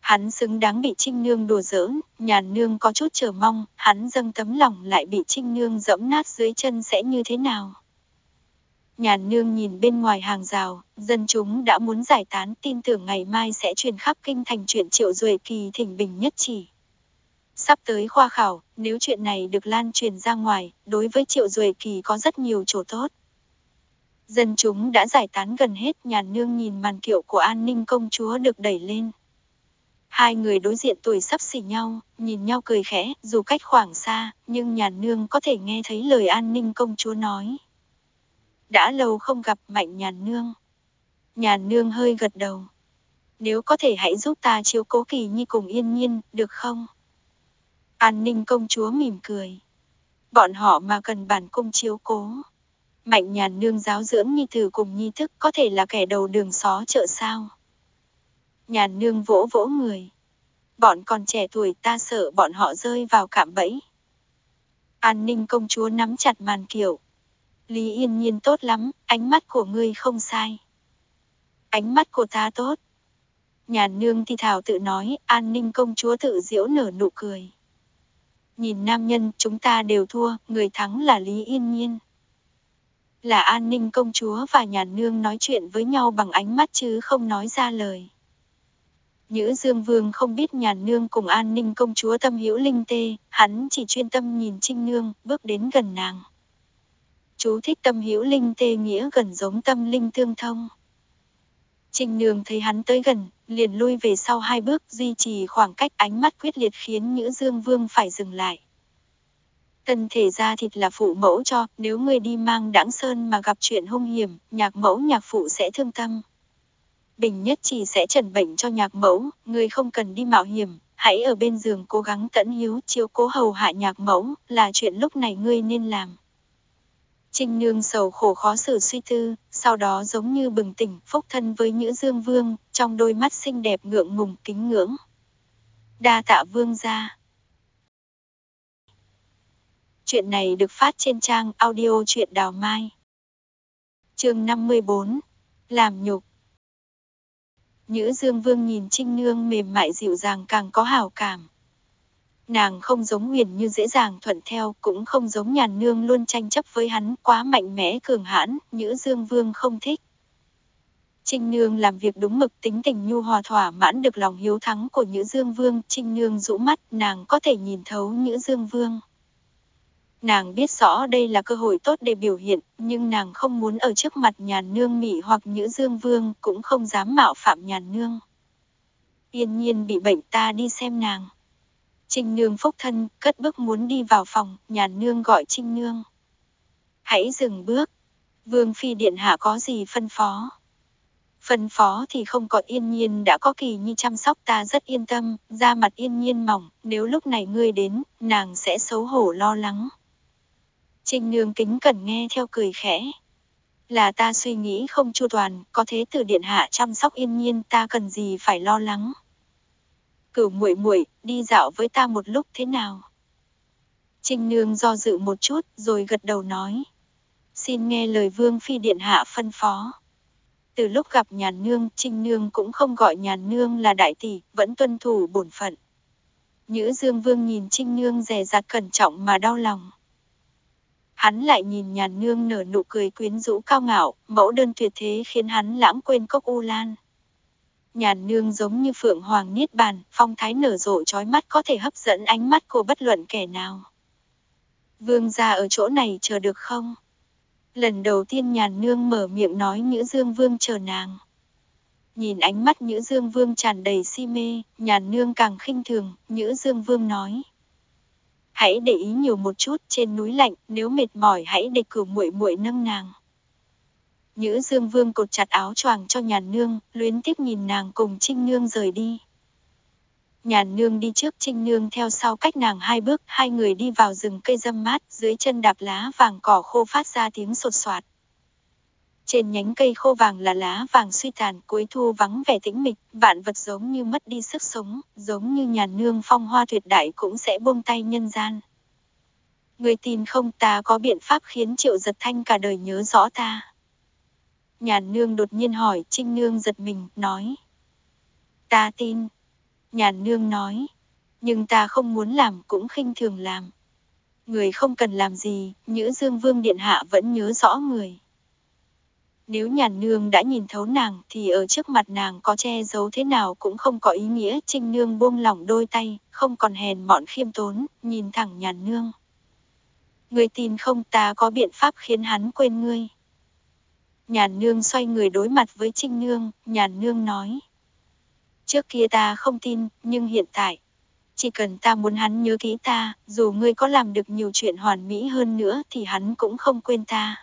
Hắn xứng đáng bị Trinh Nương đùa giỡn, nhàn nương có chút chờ mong, hắn dâng tấm lòng lại bị Trinh Nương dẫm nát dưới chân sẽ như thế nào. Nhàn nương nhìn bên ngoài hàng rào, dân chúng đã muốn giải tán tin tưởng ngày mai sẽ truyền khắp kinh thành chuyện triệu duệ kỳ thỉnh bình nhất chỉ. Sắp tới khoa khảo, nếu chuyện này được lan truyền ra ngoài, đối với triệu duệ kỳ có rất nhiều chỗ tốt. Dân chúng đã giải tán gần hết nhàn nương nhìn màn kiệu của an ninh công chúa được đẩy lên. Hai người đối diện tuổi sắp xỉ nhau, nhìn nhau cười khẽ, dù cách khoảng xa, nhưng nhàn nương có thể nghe thấy lời an ninh công chúa nói. Đã lâu không gặp mạnh nhàn nương. Nhàn nương hơi gật đầu. Nếu có thể hãy giúp ta chiếu cố kỳ nhi cùng yên nhiên, được không? An ninh công chúa mỉm cười. Bọn họ mà cần bản cung chiếu cố. Mạnh nhàn nương giáo dưỡng nhi tử cùng nhi thức có thể là kẻ đầu đường xó chợ sao. Nhàn nương vỗ vỗ người. Bọn còn trẻ tuổi ta sợ bọn họ rơi vào cạm bẫy. An ninh công chúa nắm chặt màn kiểu. Lý yên nhiên tốt lắm, ánh mắt của ngươi không sai. Ánh mắt của ta tốt. Nhàn nương thì thảo tự nói, an ninh công chúa tự diễu nở nụ cười. Nhìn nam nhân, chúng ta đều thua, người thắng là Lý Yên Nhiên. Là an ninh công chúa và nhà nương nói chuyện với nhau bằng ánh mắt chứ không nói ra lời. Nhữ Dương Vương không biết nhà nương cùng an ninh công chúa tâm hữu linh tê, hắn chỉ chuyên tâm nhìn Trinh Nương, bước đến gần nàng. Chú thích tâm hữu linh tê nghĩa gần giống tâm linh tương thông. Trình Nương thấy hắn tới gần, liền lui về sau hai bước duy trì khoảng cách ánh mắt quyết liệt khiến Nhữ Dương Vương phải dừng lại. Tân thể ra thịt là phụ mẫu cho, nếu người đi mang đãng sơn mà gặp chuyện hung hiểm, nhạc mẫu nhạc phụ sẽ thương tâm. Bình nhất chỉ sẽ trần bệnh cho nhạc mẫu, người không cần đi mạo hiểm, hãy ở bên giường cố gắng tận hiếu chiếu cố hầu hạ nhạc mẫu, là chuyện lúc này ngươi nên làm. Trinh Nương sầu khổ khó xử suy tư, sau đó giống như bừng tỉnh, phúc thân với Nhữ Dương Vương, trong đôi mắt xinh đẹp ngượng ngùng kính ngưỡng. Đa tạ Vương gia. Chuyện này được phát trên trang audio truyện đào mai. chương 54. Làm nhục. Nhữ Dương Vương nhìn Trinh Nương mềm mại dịu dàng càng có hảo cảm. Nàng không giống huyền như dễ dàng thuận theo, cũng không giống nhàn nương luôn tranh chấp với hắn quá mạnh mẽ cường hãn, Nhữ Dương Vương không thích. Trinh Nương làm việc đúng mực tính tình nhu hòa thỏa mãn được lòng hiếu thắng của Nhữ Dương Vương, Trinh Nương rũ mắt, nàng có thể nhìn thấu Nhữ Dương Vương. Nàng biết rõ đây là cơ hội tốt để biểu hiện, nhưng nàng không muốn ở trước mặt nhàn nương Mỹ hoặc Nhữ Dương Vương, cũng không dám mạo phạm nhàn nương. Yên nhiên bị bệnh ta đi xem nàng. Trinh Nương phúc thân, cất bước muốn đi vào phòng, nhàn nương gọi Trinh Nương. Hãy dừng bước. Vương Phi Điện Hạ có gì phân phó? Phân phó thì không có yên nhiên đã có kỳ nhi chăm sóc ta rất yên tâm, da mặt yên nhiên mỏng, nếu lúc này ngươi đến, nàng sẽ xấu hổ lo lắng. Trinh Nương kính cẩn nghe theo cười khẽ. Là ta suy nghĩ không chu toàn, có thế từ điện hạ chăm sóc yên nhiên ta cần gì phải lo lắng. Cửu muội muội đi dạo với ta một lúc thế nào? Trinh Nương do dự một chút rồi gật đầu nói. Xin nghe lời Vương Phi Điện Hạ phân phó. Từ lúc gặp nhàn nương, Trinh Nương cũng không gọi nhàn nương là đại tỷ, vẫn tuân thủ bổn phận. Nhữ Dương Vương nhìn Trinh Nương dè dặt cẩn trọng mà đau lòng. Hắn lại nhìn nhàn nương nở nụ cười quyến rũ cao ngạo, mẫu đơn tuyệt thế khiến hắn lãng quên cốc u lan. Nhàn nương giống như phượng hoàng niết bàn, phong thái nở rộ trói mắt có thể hấp dẫn ánh mắt của bất luận kẻ nào. Vương gia ở chỗ này chờ được không? Lần đầu tiên nhàn nương mở miệng nói Nhữ Dương Vương chờ nàng. Nhìn ánh mắt Nhữ Dương Vương tràn đầy si mê, nhàn nương càng khinh thường, Nhữ Dương Vương nói. Hãy để ý nhiều một chút, trên núi lạnh, nếu mệt mỏi hãy để cử muội muội nâng nàng. Nhữ Dương Vương cột chặt áo choàng cho nhàn nương, luyến tiếc nhìn nàng cùng Trinh Nương rời đi. Nhàn nương đi trước Trinh Nương theo sau cách nàng hai bước, hai người đi vào rừng cây râm mát, dưới chân đạp lá vàng cỏ khô phát ra tiếng sột soạt. Trên nhánh cây khô vàng là lá vàng suy tàn, cuối thu vắng vẻ tĩnh mịch, vạn vật giống như mất đi sức sống, giống như nhàn nương phong hoa tuyệt đại cũng sẽ buông tay nhân gian. Người tin không ta có biện pháp khiến triệu giật thanh cả đời nhớ rõ ta. Nhàn nương đột nhiên hỏi, trinh nương giật mình, nói. Ta tin. Nhàn nương nói. Nhưng ta không muốn làm cũng khinh thường làm. Người không cần làm gì, Nhữ Dương Vương Điện Hạ vẫn nhớ rõ người. Nếu nhàn nương đã nhìn thấu nàng thì ở trước mặt nàng có che giấu thế nào cũng không có ý nghĩa. Trinh nương buông lỏng đôi tay, không còn hèn mọn khiêm tốn, nhìn thẳng nhàn nương. Người tin không ta có biện pháp khiến hắn quên ngươi. Nhàn nương xoay người đối mặt với Trinh nương, nhàn nương nói. Trước kia ta không tin, nhưng hiện tại, chỉ cần ta muốn hắn nhớ kỹ ta, dù ngươi có làm được nhiều chuyện hoàn mỹ hơn nữa thì hắn cũng không quên ta.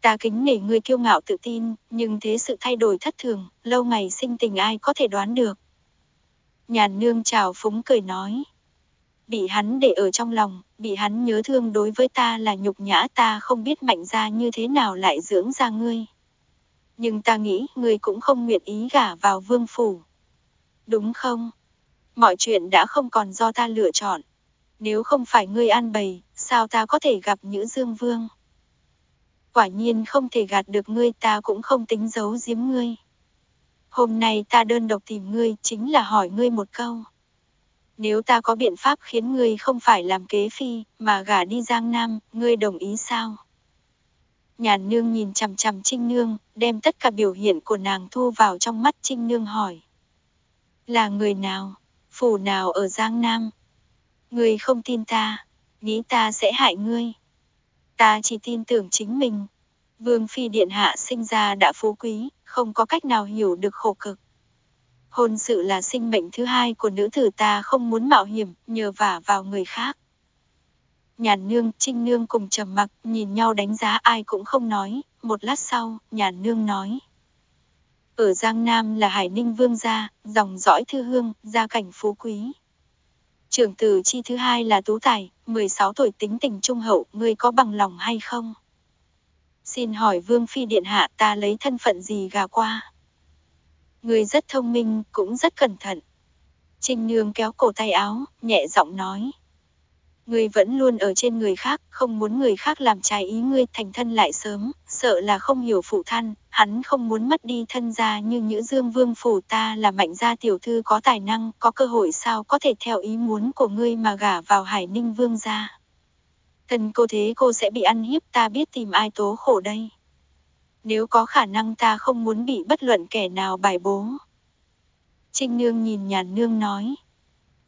Ta kính nể ngươi kiêu ngạo tự tin, nhưng thế sự thay đổi thất thường, lâu ngày sinh tình ai có thể đoán được. Nhàn nương chào phúng cười nói. Bị hắn để ở trong lòng, bị hắn nhớ thương đối với ta là nhục nhã ta không biết mạnh ra như thế nào lại dưỡng ra ngươi. Nhưng ta nghĩ ngươi cũng không nguyện ý gả vào vương phủ. Đúng không? Mọi chuyện đã không còn do ta lựa chọn. Nếu không phải ngươi an bày, sao ta có thể gặp Nhữ Dương Vương? Quả nhiên không thể gạt được ngươi ta cũng không tính giấu giếm ngươi. Hôm nay ta đơn độc tìm ngươi chính là hỏi ngươi một câu. Nếu ta có biện pháp khiến ngươi không phải làm kế phi, mà gả đi Giang Nam, ngươi đồng ý sao? Nhàn nương nhìn chằm chằm Trinh Nương, đem tất cả biểu hiện của nàng thu vào trong mắt Trinh Nương hỏi. Là người nào? Phủ nào ở Giang Nam? Ngươi không tin ta, nghĩ ta sẽ hại ngươi. Ta chỉ tin tưởng chính mình. Vương Phi Điện Hạ sinh ra đã phú quý, không có cách nào hiểu được khổ cực. Hôn sự là sinh mệnh thứ hai của nữ tử ta không muốn mạo hiểm, nhờ vả vào người khác. Nhàn nương, trinh nương cùng trầm mặc, nhìn nhau đánh giá ai cũng không nói, một lát sau, nhàn nương nói. Ở Giang Nam là Hải Ninh Vương gia, dòng dõi thư hương, gia cảnh phú quý. Trưởng tử chi thứ hai là Tú Tài, 16 tuổi tính tình trung hậu, ngươi có bằng lòng hay không? Xin hỏi Vương Phi Điện Hạ ta lấy thân phận gì gà qua? Ngươi rất thông minh, cũng rất cẩn thận. Trinh Nương kéo cổ tay áo, nhẹ giọng nói. Ngươi vẫn luôn ở trên người khác, không muốn người khác làm trái ý ngươi thành thân lại sớm, sợ là không hiểu phụ thân, hắn không muốn mất đi thân gia như Nhữ Dương Vương phủ ta là mạnh gia tiểu thư có tài năng, có cơ hội sao có thể theo ý muốn của ngươi mà gả vào Hải Ninh Vương gia. Thân cô thế cô sẽ bị ăn hiếp ta biết tìm ai tố khổ đây. Nếu có khả năng ta không muốn bị bất luận kẻ nào bài bố. Trinh Nương nhìn nhàn nương nói.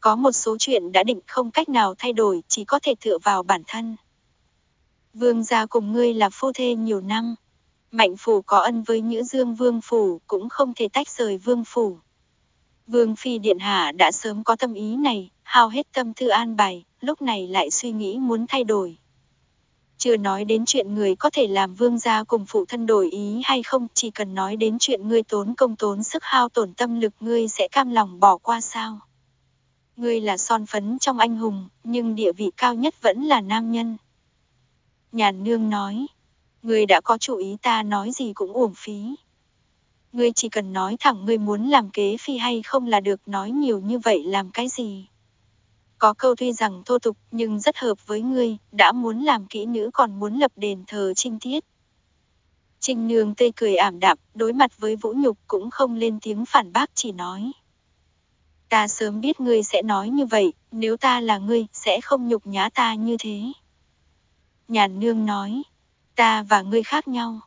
Có một số chuyện đã định không cách nào thay đổi, chỉ có thể tựa vào bản thân. Vương gia cùng ngươi là phu thê nhiều năm. Mạnh phủ có ân với Nhữ Dương Vương phủ, cũng không thể tách rời Vương phủ. Vương Phi Điện Hạ đã sớm có tâm ý này, hao hết tâm thư an bài, lúc này lại suy nghĩ muốn thay đổi. Chưa nói đến chuyện người có thể làm vương gia cùng phụ thân đổi ý hay không, chỉ cần nói đến chuyện ngươi tốn công tốn sức hao tổn tâm lực ngươi sẽ cam lòng bỏ qua sao. Ngươi là son phấn trong anh hùng, nhưng địa vị cao nhất vẫn là nam nhân. Nhàn nương nói, ngươi đã có chủ ý ta nói gì cũng uổng phí. Ngươi chỉ cần nói thẳng ngươi muốn làm kế phi hay không là được nói nhiều như vậy làm cái gì. Có câu tuy rằng thô tục nhưng rất hợp với ngươi, đã muốn làm kỹ nữ còn muốn lập đền thờ trinh tiết. Trinh nương tê cười ảm đạm, đối mặt với vũ nhục cũng không lên tiếng phản bác chỉ nói. Ta sớm biết ngươi sẽ nói như vậy, nếu ta là ngươi, sẽ không nhục nhã ta như thế. Nhàn nương nói, ta và ngươi khác nhau.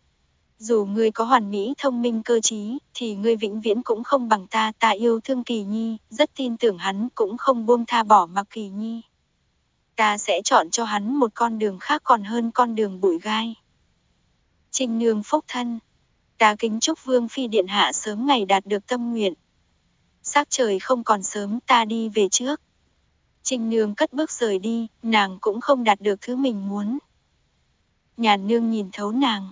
Dù ngươi có hoàn mỹ thông minh cơ trí, thì ngươi vĩnh viễn cũng không bằng ta, ta yêu thương Kỳ Nhi, rất tin tưởng hắn cũng không buông tha bỏ mặc Kỳ Nhi. Ta sẽ chọn cho hắn một con đường khác còn hơn con đường bụi gai. Trình nương phúc thân. Ta kính chúc Vương Phi Điện Hạ sớm ngày đạt được tâm nguyện. Sắc trời không còn sớm ta đi về trước. Trình nương cất bước rời đi, nàng cũng không đạt được thứ mình muốn. Nhàn nương nhìn thấu nàng.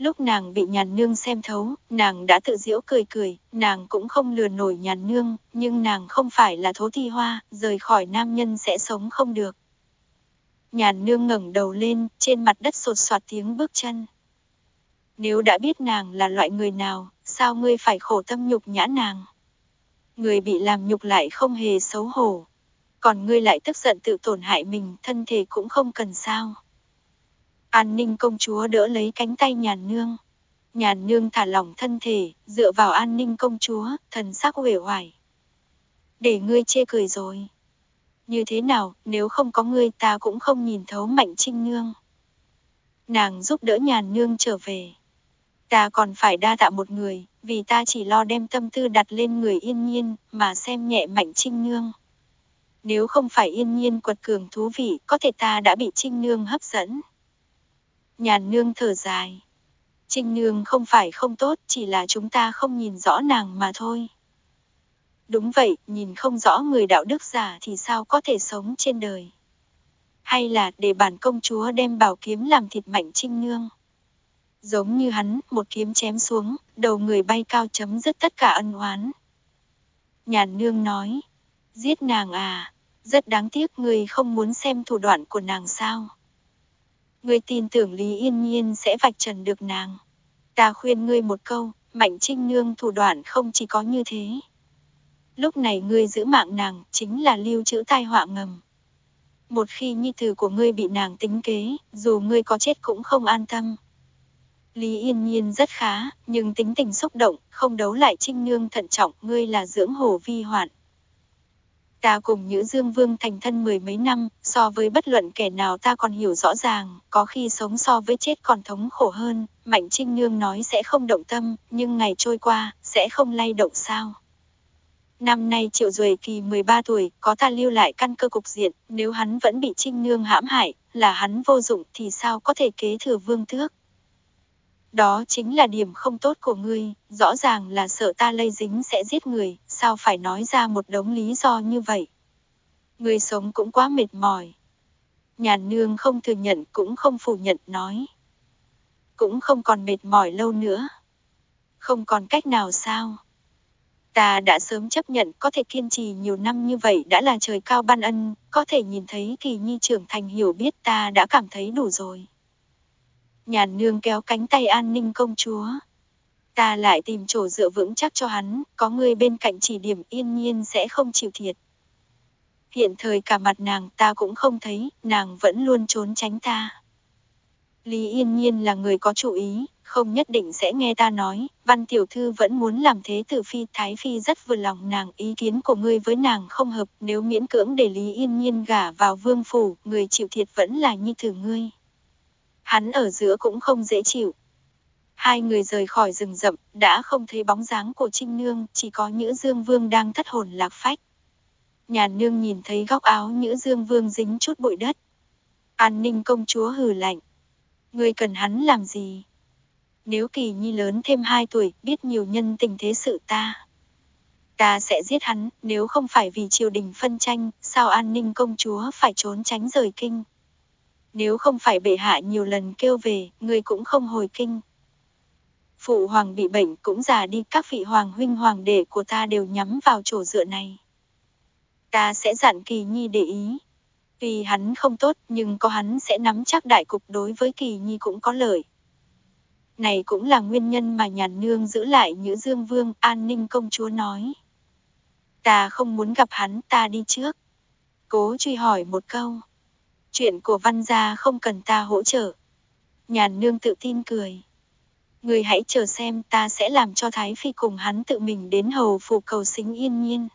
Lúc nàng bị nhàn nương xem thấu, nàng đã tự giễu cười cười, nàng cũng không lừa nổi nhàn nương, nhưng nàng không phải là thố thi hoa, rời khỏi nam nhân sẽ sống không được. Nhàn nương ngẩng đầu lên, trên mặt đất sột soạt tiếng bước chân. Nếu đã biết nàng là loại người nào, sao ngươi phải khổ tâm nhục nhã nàng? Người bị làm nhục lại không hề xấu hổ. Còn ngươi lại tức giận tự tổn hại mình, thân thể cũng không cần sao. An ninh công chúa đỡ lấy cánh tay nhàn nương. Nhàn nương thả lỏng thân thể, dựa vào an ninh công chúa, thần sắc uể oải. Để ngươi chê cười rồi. Như thế nào, nếu không có ngươi ta cũng không nhìn thấu mạnh trinh nương. Nàng giúp đỡ nhàn nương trở về. Ta còn phải đa tạ một người, vì ta chỉ lo đem tâm tư đặt lên người yên nhiên, mà xem nhẹ mạnh trinh nương. Nếu không phải yên nhiên quật cường thú vị, có thể ta đã bị trinh nương hấp dẫn. Nhàn nương thở dài. Trinh nương không phải không tốt, chỉ là chúng ta không nhìn rõ nàng mà thôi. Đúng vậy, nhìn không rõ người đạo đức giả thì sao có thể sống trên đời. Hay là để bản công chúa đem bảo kiếm làm thịt mạnh trinh nương. Giống như hắn, một kiếm chém xuống, đầu người bay cao chấm dứt tất cả ân oán. Nhàn nương nói, giết nàng à, rất đáng tiếc người không muốn xem thủ đoạn của nàng sao. Ngươi tin tưởng Lý Yên Nhiên sẽ vạch trần được nàng. Ta khuyên ngươi một câu, Mạnh Trinh Nương thủ đoạn không chỉ có như thế. Lúc này ngươi giữ mạng nàng, chính là lưu trữ tai họa ngầm. Một khi nhi tử của ngươi bị nàng tính kế, dù ngươi có chết cũng không an tâm. Lý Yên Nhiên rất khá, nhưng tính tình xúc động, không đấu lại Trinh Nương thận trọng, ngươi là dưỡng hồ vi hoạn. Ta cùng Nhữ Dương Vương thành thân mười mấy năm, so với bất luận kẻ nào ta còn hiểu rõ ràng, có khi sống so với chết còn thống khổ hơn, Mạnh Trinh Nương nói sẽ không động tâm, nhưng ngày trôi qua, sẽ không lay động sao. Năm nay Triệu Duệ Kỳ 13 tuổi, có ta lưu lại căn cơ cục diện, nếu hắn vẫn bị Trinh Nương hãm hại, là hắn vô dụng thì sao có thể kế thừa vương tước. Đó chính là điểm không tốt của ngươi, rõ ràng là sợ ta lây dính sẽ giết người, sao phải nói ra một đống lý do như vậy. Ngươi sống cũng quá mệt mỏi. Nhàn nương không thừa nhận cũng không phủ nhận nói. Cũng không còn mệt mỏi lâu nữa. Không còn cách nào sao. Ta đã sớm chấp nhận có thể kiên trì nhiều năm như vậy đã là trời cao ban ân, có thể nhìn thấy kỳ nhi trưởng thành hiểu biết ta đã cảm thấy đủ rồi. Nhàn nương kéo cánh tay an ninh công chúa. Ta lại tìm chỗ dựa vững chắc cho hắn, có người bên cạnh chỉ điểm yên nhiên sẽ không chịu thiệt. Hiện thời cả mặt nàng ta cũng không thấy, nàng vẫn luôn trốn tránh ta. Lý yên nhiên là người có chủ ý, không nhất định sẽ nghe ta nói, văn tiểu thư vẫn muốn làm thế tử phi, thái phi rất vừa lòng nàng, ý kiến của ngươi với nàng không hợp, nếu miễn cưỡng để Lý Yên Nhiên gả vào vương phủ, người chịu thiệt vẫn là nhi tử ngươi. Hắn ở giữa cũng không dễ chịu. Hai người rời khỏi rừng rậm, đã không thấy bóng dáng của Trinh Nương, chỉ có Nhữ Dương Vương đang thất hồn lạc phách. Nhà nương nhìn thấy góc áo Nhữ Dương Vương dính chút bụi đất. An ninh công chúa hừ lạnh. Ngươi cần hắn làm gì? Nếu kỳ nhi lớn thêm 2 tuổi, biết nhiều nhân tình thế sự ta. Ta sẽ giết hắn, nếu không phải vì triều đình phân tranh, sao an ninh công chúa phải trốn tránh rời kinh. Nếu không phải bệ hạ nhiều lần kêu về, người cũng không hồi kinh. Phụ hoàng bị bệnh cũng già đi, các vị hoàng huynh hoàng đệ của ta đều nhắm vào chỗ dựa này. Ta sẽ dặn kỳ nhi để ý. Vì hắn không tốt nhưng có hắn sẽ nắm chắc đại cục đối với kỳ nhi cũng có lợi. Này cũng là nguyên nhân mà nhàn nương giữ lại Nhữ Dương Vương, an ninh công chúa nói. Ta không muốn gặp hắn, ta đi trước. Cố truy hỏi một câu. Chuyện của văn gia không cần ta hỗ trợ. Nhàn nương tự tin cười. Người hãy chờ xem ta sẽ làm cho Thái Phi cùng hắn tự mình đến hầu phủ cầu xính yên nhiên.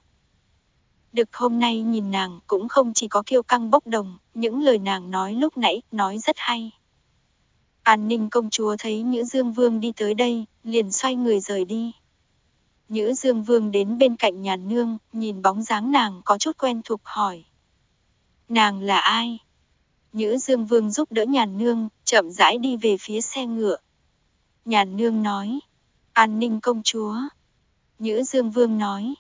Được hôm nay nhìn nàng cũng không chỉ có kiêu căng bốc đồng, những lời nàng nói lúc nãy nói rất hay. An ninh công chúa thấy Nhữ Dương Vương đi tới đây, liền xoay người rời đi. Nhữ Dương Vương đến bên cạnh nhà nương, nhìn bóng dáng nàng có chút quen thuộc hỏi. Nàng là ai? Nhữ Dương Vương giúp đỡ nhàn nương, chậm rãi đi về phía xe ngựa. Nhàn nương nói, an ninh công chúa. Nhữ Dương Vương nói,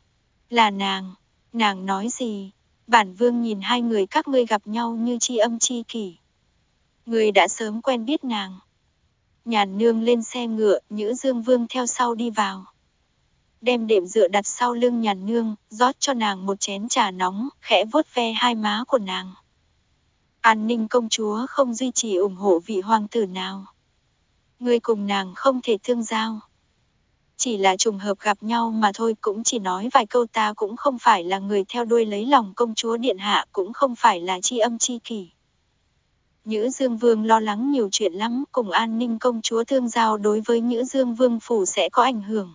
là nàng, nàng nói gì? Bản vương nhìn hai người các ngươi gặp nhau như chi âm chi kỷ. Người đã sớm quen biết nàng. Nhàn nương lên xe ngựa, Nhữ Dương Vương theo sau đi vào. Đem đệm dựa đặt sau lưng nhàn nương, rót cho nàng một chén trà nóng, khẽ vuốt ve hai má của nàng. An ninh công chúa không duy trì ủng hộ vị hoàng tử nào. người cùng nàng không thể thương giao. Chỉ là trùng hợp gặp nhau mà thôi cũng chỉ nói vài câu ta cũng không phải là người theo đuôi lấy lòng công chúa điện hạ cũng không phải là chi âm chi kỷ. Nhữ Dương Vương lo lắng nhiều chuyện lắm, cùng an ninh công chúa thương giao đối với Nhữ Dương Vương phủ sẽ có ảnh hưởng.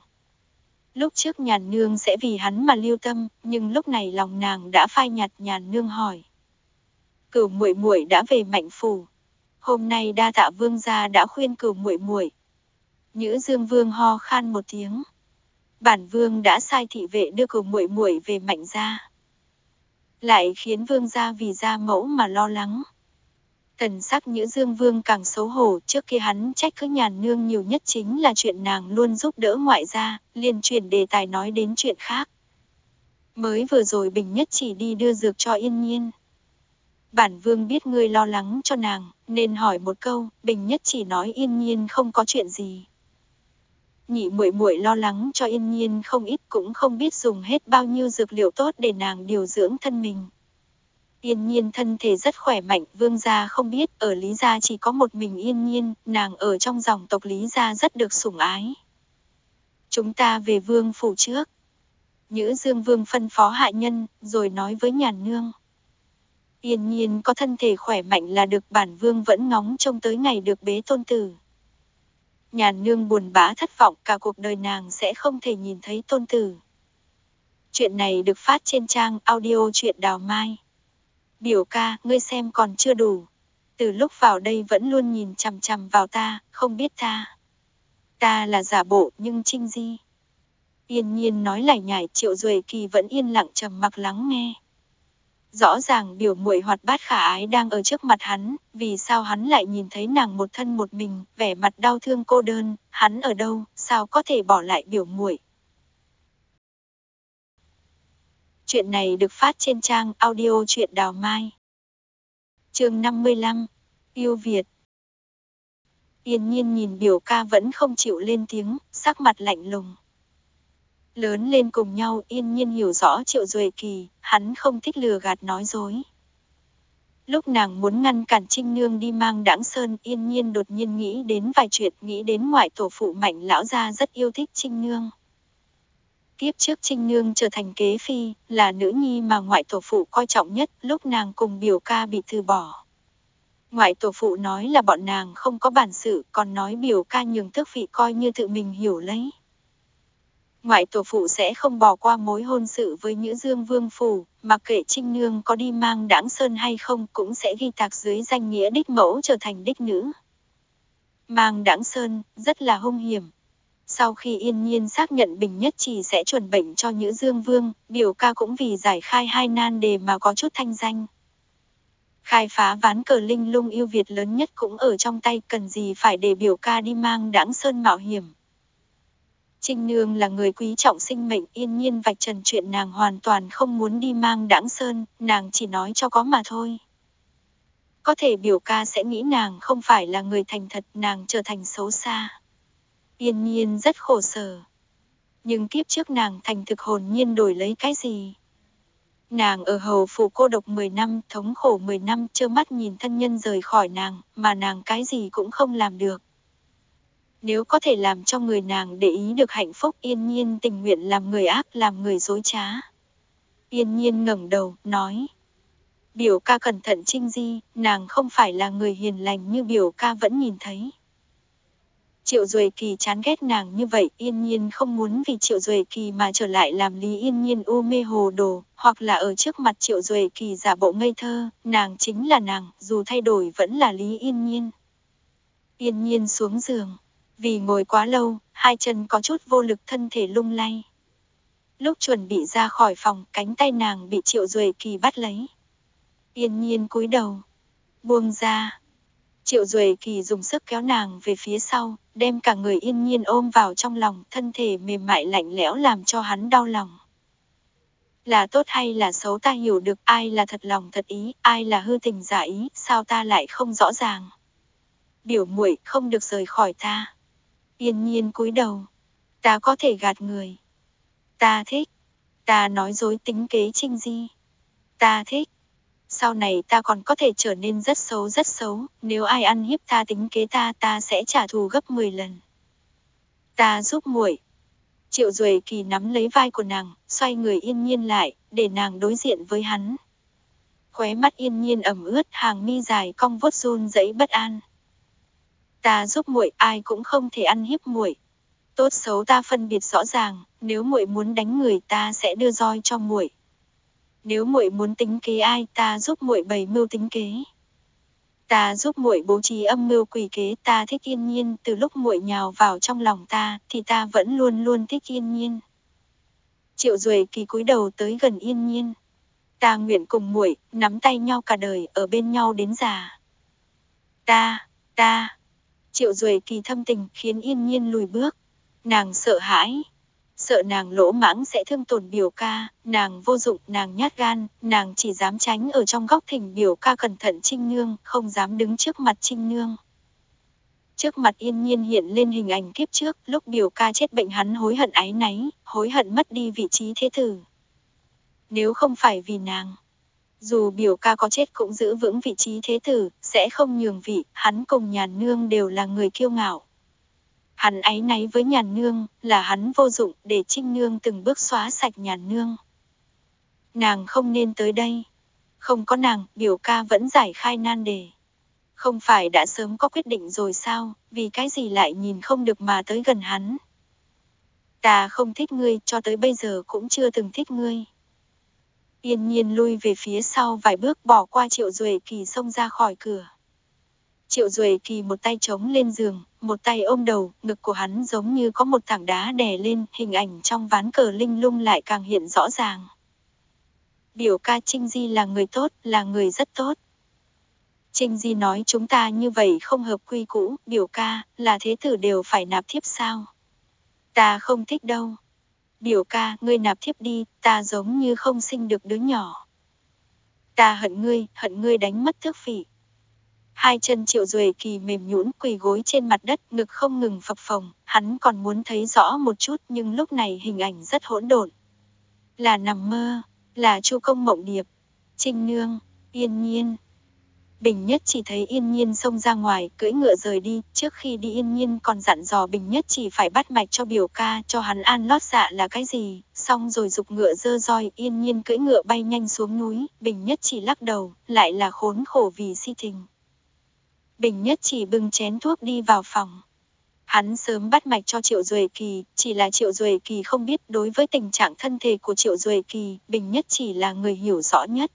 Lúc trước nhàn nương sẽ vì hắn mà lưu tâm, nhưng lúc này lòng nàng đã phai nhạt nhàn nương hỏi. Cửu muội muội đã về mạnh phủ. Hôm nay đa tạ vương gia đã khuyên cửu muội muội. Nhữ Dương Vương ho khan một tiếng. Bản vương đã sai thị vệ đưa cửu muội muội về mạnh gia. Lại khiến vương gia vì gia mẫu mà lo lắng. Thần sắc Nhữ Dương Vương càng xấu hổ, trước kia hắn trách cứ nhàn nương nhiều nhất chính là chuyện nàng luôn giúp đỡ ngoại gia, liền chuyển đề tài nói đến chuyện khác. Mới vừa rồi Bình Nhất chỉ đi đưa dược cho yên nhiên. Bản vương biết ngươi lo lắng cho nàng, nên hỏi một câu, Bình Nhất chỉ nói yên nhiên không có chuyện gì. Nhị muội muội lo lắng cho yên nhiên không ít cũng không biết dùng hết bao nhiêu dược liệu tốt để nàng điều dưỡng thân mình. Yên nhiên thân thể rất khỏe mạnh, vương gia không biết, ở Lý gia chỉ có một mình yên nhiên, nàng ở trong dòng tộc Lý gia rất được sủng ái. Chúng ta về vương phủ trước. Nhữ Dương Vương phân phó hạ nhân, rồi nói với nhàn nương. Yên nhiên có thân thể khỏe mạnh là được bản vương vẫn ngóng trông tới ngày được bế tôn tử. Nhàn nương buồn bã thất vọng cả cuộc đời nàng sẽ không thể nhìn thấy tôn tử. Chuyện này được phát trên trang audio truyện đào mai. Biểu ca, ngươi xem còn chưa đủ. Từ lúc vào đây vẫn luôn nhìn chằm chằm vào ta, không biết ta. Ta là giả bộ nhưng Trinh Di. Yên nhiên nói lải nhải triệu duệ kỳ vẫn yên lặng trầm mặc lắng nghe. Rõ ràng biểu muội hoạt bát khả ái đang ở trước mặt hắn, vì sao hắn lại nhìn thấy nàng một thân một mình, vẻ mặt đau thương cô đơn, hắn ở đâu, sao có thể bỏ lại biểu muội. Chuyện này được phát trên trang audio truyện đào mai. chương 55, Yêu Việt. Yên nhiên nhìn biểu ca vẫn không chịu lên tiếng, sắc mặt lạnh lùng. Lớn lên cùng nhau yên nhiên hiểu rõ triệu duệ kỳ, hắn không thích lừa gạt nói dối. Lúc nàng muốn ngăn cản Trinh Nương đi mang đãng sơn yên nhiên đột nhiên nghĩ đến vài chuyện nghĩ đến ngoại tổ phụ mạnh lão gia rất yêu thích Trinh Nương. Tiếp trước Trinh Nương trở thành kế phi, là nữ nhi mà ngoại tổ phụ coi trọng nhất lúc nàng cùng biểu ca bị từ bỏ. Ngoại tổ phụ nói là bọn nàng không có bản sự, còn nói biểu ca nhường tước vị coi như tự mình hiểu lấy. Ngoại tổ phụ sẽ không bỏ qua mối hôn sự với Nhữ Dương Vương Phủ, mà kệ Trinh Nương có đi mang đãng sơn hay không cũng sẽ ghi tạc dưới danh nghĩa đích mẫu trở thành đích nữ. Mang đãng sơn, rất là hung hiểm. Sau khi yên nhiên xác nhận Bình Nhất chỉ sẽ chuẩn bệnh cho Nhữ Dương Vương, biểu ca cũng vì giải khai hai nan đề mà có chút thanh danh. Khai phá ván cờ linh lung yêu Việt lớn nhất cũng ở trong tay cần gì phải để biểu ca đi mang đãng sơn mạo hiểm. Trinh Nương là người quý trọng sinh mệnh yên nhiên vạch trần chuyện nàng hoàn toàn không muốn đi mang đãng sơn, nàng chỉ nói cho có mà thôi. Có thể biểu ca sẽ nghĩ nàng không phải là người thành thật nàng trở thành xấu xa. Yên nhiên rất khổ sở. Nhưng kiếp trước nàng thành thực hồn nhiên đổi lấy cái gì? Nàng ở hầu phủ cô độc 10 năm, thống khổ 10 năm, trơ mắt nhìn thân nhân rời khỏi nàng, mà nàng cái gì cũng không làm được. Nếu có thể làm cho người nàng để ý được hạnh phúc yên nhiên tình nguyện làm người ác, làm người dối trá. Yên nhiên ngẩng đầu, nói. Biểu ca cẩn thận trinh di, nàng không phải là người hiền lành như biểu ca vẫn nhìn thấy. Triệu Duệ Kỳ chán ghét nàng như vậy, yên nhiên không muốn vì Triệu Duệ Kỳ mà trở lại làm Lý Yên Nhiên u mê hồ đồ, hoặc là ở trước mặt Triệu Duệ Kỳ giả bộ ngây thơ, nàng chính là nàng, dù thay đổi vẫn là Lý Yên Nhiên. Yên Nhiên xuống giường, vì ngồi quá lâu, hai chân có chút vô lực thân thể lung lay. Lúc chuẩn bị ra khỏi phòng, cánh tay nàng bị Triệu Duệ Kỳ bắt lấy. Yên Nhiên cúi đầu, buông ra. Triệu Duệ Kỳ dùng sức kéo nàng về phía sau, đem cả người yên nhiên ôm vào trong lòng, thân thể mềm mại lạnh lẽo làm cho hắn đau lòng. Là tốt hay là xấu ta hiểu được ai là thật lòng thật ý, ai là hư tình giả ý, sao ta lại không rõ ràng. Biểu muội không được rời khỏi ta. Yên nhiên cúi đầu. Ta có thể gạt người. Ta thích. Ta nói dối tính kế trinh di. Ta thích. Sau này ta còn có thể trở nên rất xấu rất xấu, nếu ai ăn hiếp ta tính kế ta ta sẽ trả thù gấp 10 lần. Ta giúp muội. Triệu Duệ Kỳ nắm lấy vai của nàng, xoay người yên nhiên lại, để nàng đối diện với hắn. Khóe mắt yên nhiên ẩm ướt, hàng mi dài cong vuốt run rẩy bất an. Ta giúp muội, ai cũng không thể ăn hiếp muội. Tốt xấu ta phân biệt rõ ràng, nếu muội muốn đánh người ta sẽ đưa roi cho muội. Nếu muội muốn tính kế ai, ta giúp muội bày mưu tính kế. Ta giúp muội bố trí âm mưu quỷ kế, ta thích yên nhiên, từ lúc muội nhào vào trong lòng ta, thì ta vẫn luôn luôn thích yên nhiên. Triệu Duệ kỳ cúi đầu tới gần yên nhiên. Ta nguyện cùng muội nắm tay nhau cả đời, ở bên nhau đến già. Ta, ta. Triệu Duệ kỳ thâm tình khiến yên nhiên lùi bước. Nàng sợ hãi, sợ nàng lỗ mãng sẽ thương tổn biểu ca, nàng vô dụng, nàng nhát gan, nàng chỉ dám tránh ở trong góc thỉnh biểu ca cẩn thận Trinh Nương, không dám đứng trước mặt Trinh Nương. Trước mặt yên nhiên hiện lên hình ảnh kiếp trước, lúc biểu ca chết bệnh hắn hối hận ái náy, hối hận mất đi vị trí thế tử. Nếu không phải vì nàng, dù biểu ca có chết cũng giữ vững vị trí thế tử, sẽ không nhường vị, hắn cùng nhàn nương đều là người kiêu ngạo. Hắn áy náy với nhàn nương, là hắn vô dụng để trinh nương từng bước xóa sạch nhàn nương. Nàng không nên tới đây. Không có nàng, biểu ca vẫn giải khai nan đề. Không phải đã sớm có quyết định rồi sao, vì cái gì lại nhìn không được mà tới gần hắn. Ta không thích ngươi, cho tới bây giờ cũng chưa từng thích ngươi. Yên nhiên lui về phía sau vài bước bỏ qua triệu duệ kỳ xông ra khỏi cửa. Triệu duệ kỳ một tay chống lên giường, một tay ôm đầu, ngực của hắn giống như có một tảng đá đè lên, hình ảnh trong ván cờ linh lung lại càng hiện rõ ràng. Biểu ca Trinh Di là người tốt, là người rất tốt. Trinh Di nói chúng ta như vậy không hợp quy cũ, biểu ca, là thế tử đều phải nạp thiếp sao? Ta không thích đâu. Biểu ca, ngươi nạp thiếp đi, ta giống như không sinh được đứa nhỏ. Ta hận ngươi, hận ngươi đánh mất thước phỉ. Hai chân triệu duệ kỳ mềm nhũn quỳ gối trên mặt đất, ngực không ngừng phập phồng, hắn còn muốn thấy rõ một chút nhưng lúc này hình ảnh rất hỗn độn. Là nằm mơ, là chu công mộng điệp, trinh nương, yên nhiên, Bình Nhất chỉ thấy Yên Nhiên xông ra ngoài, cưỡi ngựa rời đi, trước khi đi Yên Nhiên còn dặn dò Bình Nhất chỉ phải bắt mạch cho biểu ca, cho hắn an lót dạ là cái gì, xong rồi dục ngựa dơ roi, Yên Nhiên cưỡi ngựa bay nhanh xuống núi, Bình Nhất chỉ lắc đầu, lại là khốn khổ vì si tình. Bình Nhất chỉ bưng chén thuốc đi vào phòng. Hắn sớm bắt mạch cho Triệu Duệ Kỳ, chỉ là Triệu Duệ Kỳ không biết đối với tình trạng thân thể của Triệu Duệ Kỳ, Bình Nhất chỉ là người hiểu rõ nhất.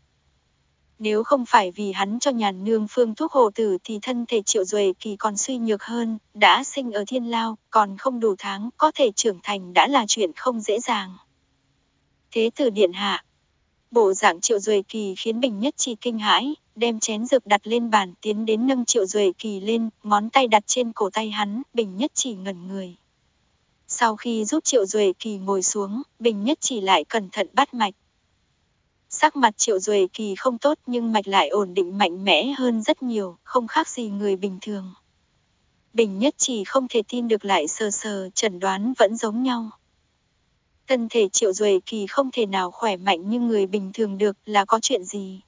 Nếu không phải vì hắn cho nhàn nương phương thuốc hồ tử thì thân thể triệu duệ kỳ còn suy nhược hơn, đã sinh ở thiên lao, còn không đủ tháng, có thể trưởng thành đã là chuyện không dễ dàng. Thế tử điện hạ, bộ dạng triệu duệ kỳ khiến bình nhất chỉ kinh hãi, đem chén dược đặt lên bàn tiến đến nâng triệu duệ kỳ lên, ngón tay đặt trên cổ tay hắn, bình nhất chỉ ngẩn người. Sau khi giúp triệu duệ kỳ ngồi xuống, bình nhất chỉ lại cẩn thận bắt mạch. Sắc mặt triệu duệ kỳ không tốt nhưng mạch lại ổn định mạnh mẽ hơn rất nhiều, không khác gì người bình thường. Bình nhất chỉ không thể tin được lại sờ sờ, chẩn đoán vẫn giống nhau. Thân thể triệu duệ kỳ không thể nào khỏe mạnh như người bình thường được là có chuyện gì.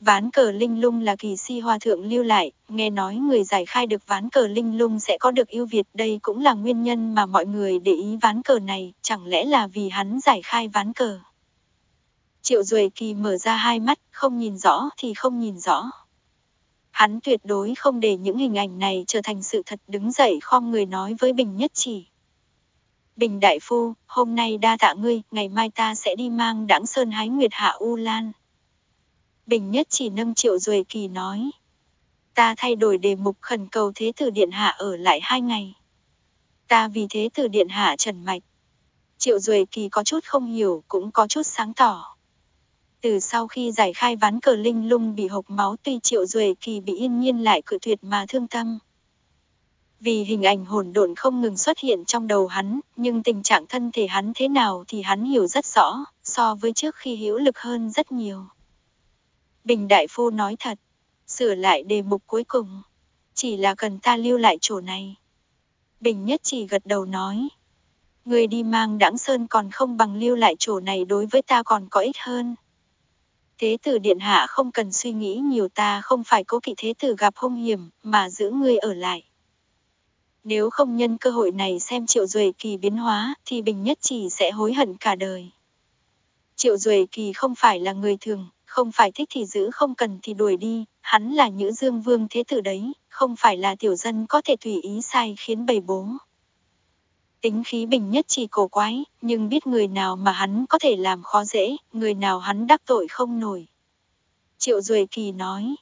Ván cờ linh lung là kỳ si hòa thượng lưu lại, nghe nói người giải khai được ván cờ linh lung sẽ có được ưu việt đây cũng là nguyên nhân mà mọi người để ý ván cờ này, chẳng lẽ là vì hắn giải khai ván cờ. Triệu Duệ Kỳ mở ra hai mắt, không nhìn rõ thì không nhìn rõ. Hắn tuyệt đối không để những hình ảnh này trở thành sự thật đứng dậy khom người nói với Bình Nhất Chỉ. Bình Đại Phu, hôm nay đa tạ ngươi, ngày mai ta sẽ đi mang đãng sơn hái nguyệt hạ U Lan. Bình Nhất Chỉ nâng Triệu Duệ Kỳ nói. Ta thay đổi đề mục khẩn cầu Thế Tử Điện Hạ ở lại hai ngày. Ta vì Thế Tử Điện Hạ trần mạch. Triệu Duệ Kỳ có chút không hiểu, cũng có chút sáng tỏ. Từ sau khi giải khai ván cờ linh lung bị hộc máu tuy triệu duệ kỳ bị yên nhiên lại cự tuyệt mà thương tâm. Vì hình ảnh hỗn độn không ngừng xuất hiện trong đầu hắn, nhưng tình trạng thân thể hắn thế nào thì hắn hiểu rất rõ, so với trước khi hữu lực hơn rất nhiều. Bình Đại Phu nói thật, sửa lại đề mục cuối cùng, chỉ là cần ta lưu lại chỗ này. Bình Nhất chỉ gật đầu nói, người đi mang đãng sơn còn không bằng lưu lại chỗ này đối với ta còn có ích hơn. Thế tử điện hạ không cần suy nghĩ nhiều ta không phải cố kỵ thế tử gặp hung hiểm, mà giữ ngươi ở lại. Nếu không nhân cơ hội này xem triệu duệ kỳ biến hóa, thì bình nhất chỉ sẽ hối hận cả đời. Triệu duệ kỳ không phải là người thường, không phải thích thì giữ không cần thì đuổi đi, hắn là nữ dương vương thế tử đấy, không phải là tiểu dân có thể tùy ý sai khiến bầy bố. Tính khí bình nhất chỉ cổ quái, nhưng biết người nào mà hắn có thể làm khó dễ, người nào hắn đắc tội không nổi. Triệu Duệ Kỳ nói,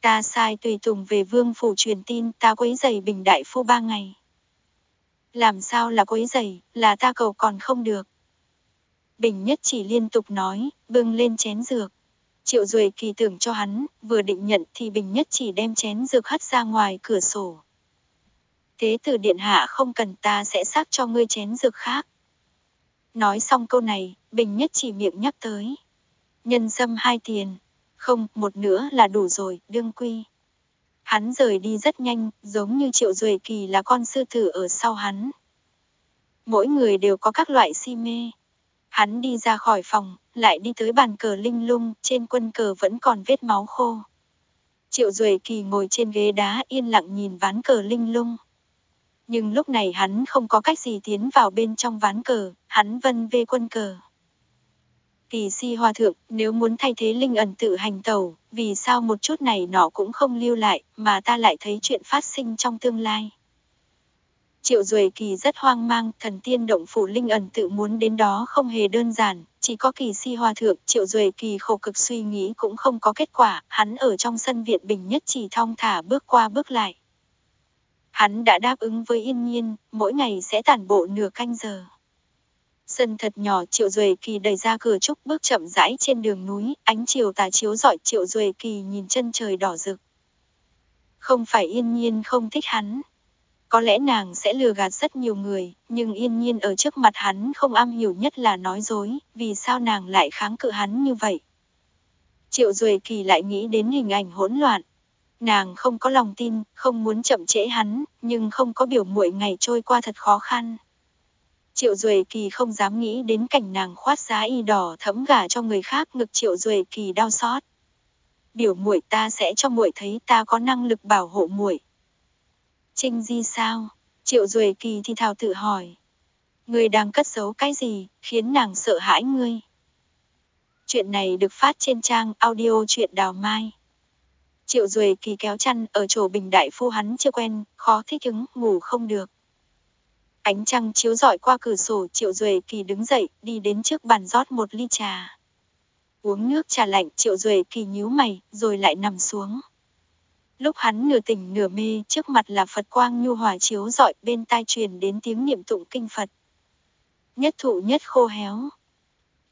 ta sai tùy tùng về vương phủ truyền tin ta quấy giày bình đại phu ba ngày. Làm sao là quấy giày, là ta cầu còn không được. Bình nhất chỉ liên tục nói, bưng lên chén dược. Triệu Duệ Kỳ tưởng cho hắn, vừa định nhận thì Bình Nhất chỉ đem chén dược hất ra ngoài cửa sổ. Thế tử điện hạ không cần ta sẽ xác cho ngươi chén dược khác. Nói xong câu này, Bình Nhất chỉ miệng nhắc tới. Nhân sâm hai tiền. Không, một nữa là đủ rồi, đương quy. Hắn rời đi rất nhanh, giống như triệu duệ kỳ là con sư tử ở sau hắn. Mỗi người đều có các loại si mê. Hắn đi ra khỏi phòng, lại đi tới bàn cờ linh lung, trên quân cờ vẫn còn vết máu khô. Triệu Duệ Kỳ ngồi trên ghế đá yên lặng nhìn ván cờ linh lung nhưng lúc này hắn không có cách gì tiến vào bên trong ván cờ, hắn vân về quân cờ. Kỳ si hòa thượng, nếu muốn thay thế linh ẩn tự hành tàu, vì sao một chút này nó cũng không lưu lại, mà ta lại thấy chuyện phát sinh trong tương lai. Triệu Duệ Kỳ rất hoang mang, thần tiên động phủ linh ẩn tự muốn đến đó không hề đơn giản, chỉ có kỳ si hòa thượng, Triệu Duệ Kỳ khổ cực suy nghĩ cũng không có kết quả, hắn ở trong sân viện bình nhất chỉ thong thả bước qua bước lại. Hắn đã đáp ứng với yên nhiên, mỗi ngày sẽ tản bộ nửa canh giờ. Sân thật nhỏ Triệu Duệ Kỳ đẩy ra cửa trúc bước chậm rãi trên đường núi, ánh chiều tà chiếu rọi Triệu Duệ Kỳ nhìn chân trời đỏ rực. Không phải yên nhiên không thích hắn, có lẽ nàng sẽ lừa gạt rất nhiều người, nhưng yên nhiên ở trước mặt hắn không am hiểu nhất là nói dối, vì sao nàng lại kháng cự hắn như vậy. Triệu Duệ Kỳ lại nghĩ đến hình ảnh hỗn loạn. Nàng không có lòng tin, không muốn chậm trễ hắn, nhưng không có biểu muội ngày trôi qua thật khó khăn. Triệu Duệ Kỳ không dám nghĩ đến cảnh nàng khoát giá y đỏ thấm gả cho người khác ngực Triệu Duệ Kỳ đau xót. Biểu muội ta sẽ cho muội thấy ta có năng lực bảo hộ muội. Trinh Di sao? Triệu Duệ Kỳ thì thào tự hỏi. Ngươi đang cất giấu cái gì, khiến nàng sợ hãi ngươi? Chuyện này được phát trên trang audio truyện đào mai. Triệu Duệ Kỳ kéo chăn ở chỗ bình đại phu hắn chưa quen, khó thích ứng, ngủ không được. Ánh trăng chiếu rọi qua cửa sổ Triệu Duệ Kỳ đứng dậy, đi đến trước bàn rót một ly trà. Uống nước trà lạnh Triệu Duệ Kỳ nhíu mày, rồi lại nằm xuống. Lúc hắn nửa tỉnh nửa mê, trước mặt là Phật quang nhu hòa chiếu rọi, bên tai truyền đến tiếng niệm tụng kinh Phật. Nhất thụ nhất khô héo.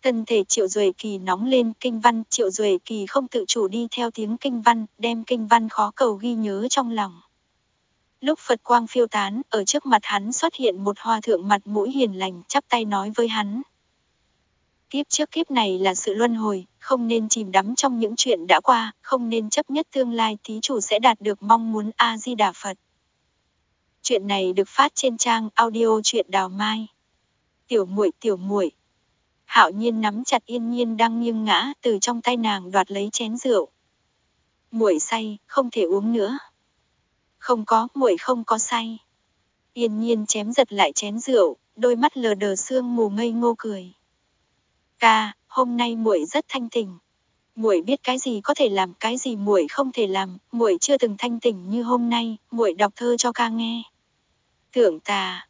Thân thể Triệu Duệ Kỳ nóng lên, kinh văn, Triệu Duệ Kỳ không tự chủ đi theo tiếng kinh văn, đem kinh văn khó cầu ghi nhớ trong lòng. Lúc Phật quang phiêu tán, ở trước mặt hắn xuất hiện một hoa thượng mặt mũi hiền lành, chắp tay nói với hắn. Kiếp trước kiếp này là sự luân hồi, không nên chìm đắm trong những chuyện đã qua, không nên chấp nhất tương lai thí chủ sẽ đạt được mong muốn A-di-đà Phật. Chuyện này được phát trên trang audio truyện đào mai. Tiểu muội tiểu muội Hạo nhiên nắm chặt yên nhiên đang nghiêng ngã từ trong tay nàng đoạt lấy chén rượu. muội say, không thể uống nữa. Không có, muội không có say. Yên nhiên chém giật lại chén rượu, đôi mắt lờ đờ sương mù ngây ngô cười. Ca, hôm nay muội rất thanh tỉnh. Muội biết cái gì có thể làm, cái gì muội không thể làm, muội chưa từng thanh tỉnh như hôm nay, muội đọc thơ cho ca nghe. Tưởng tà,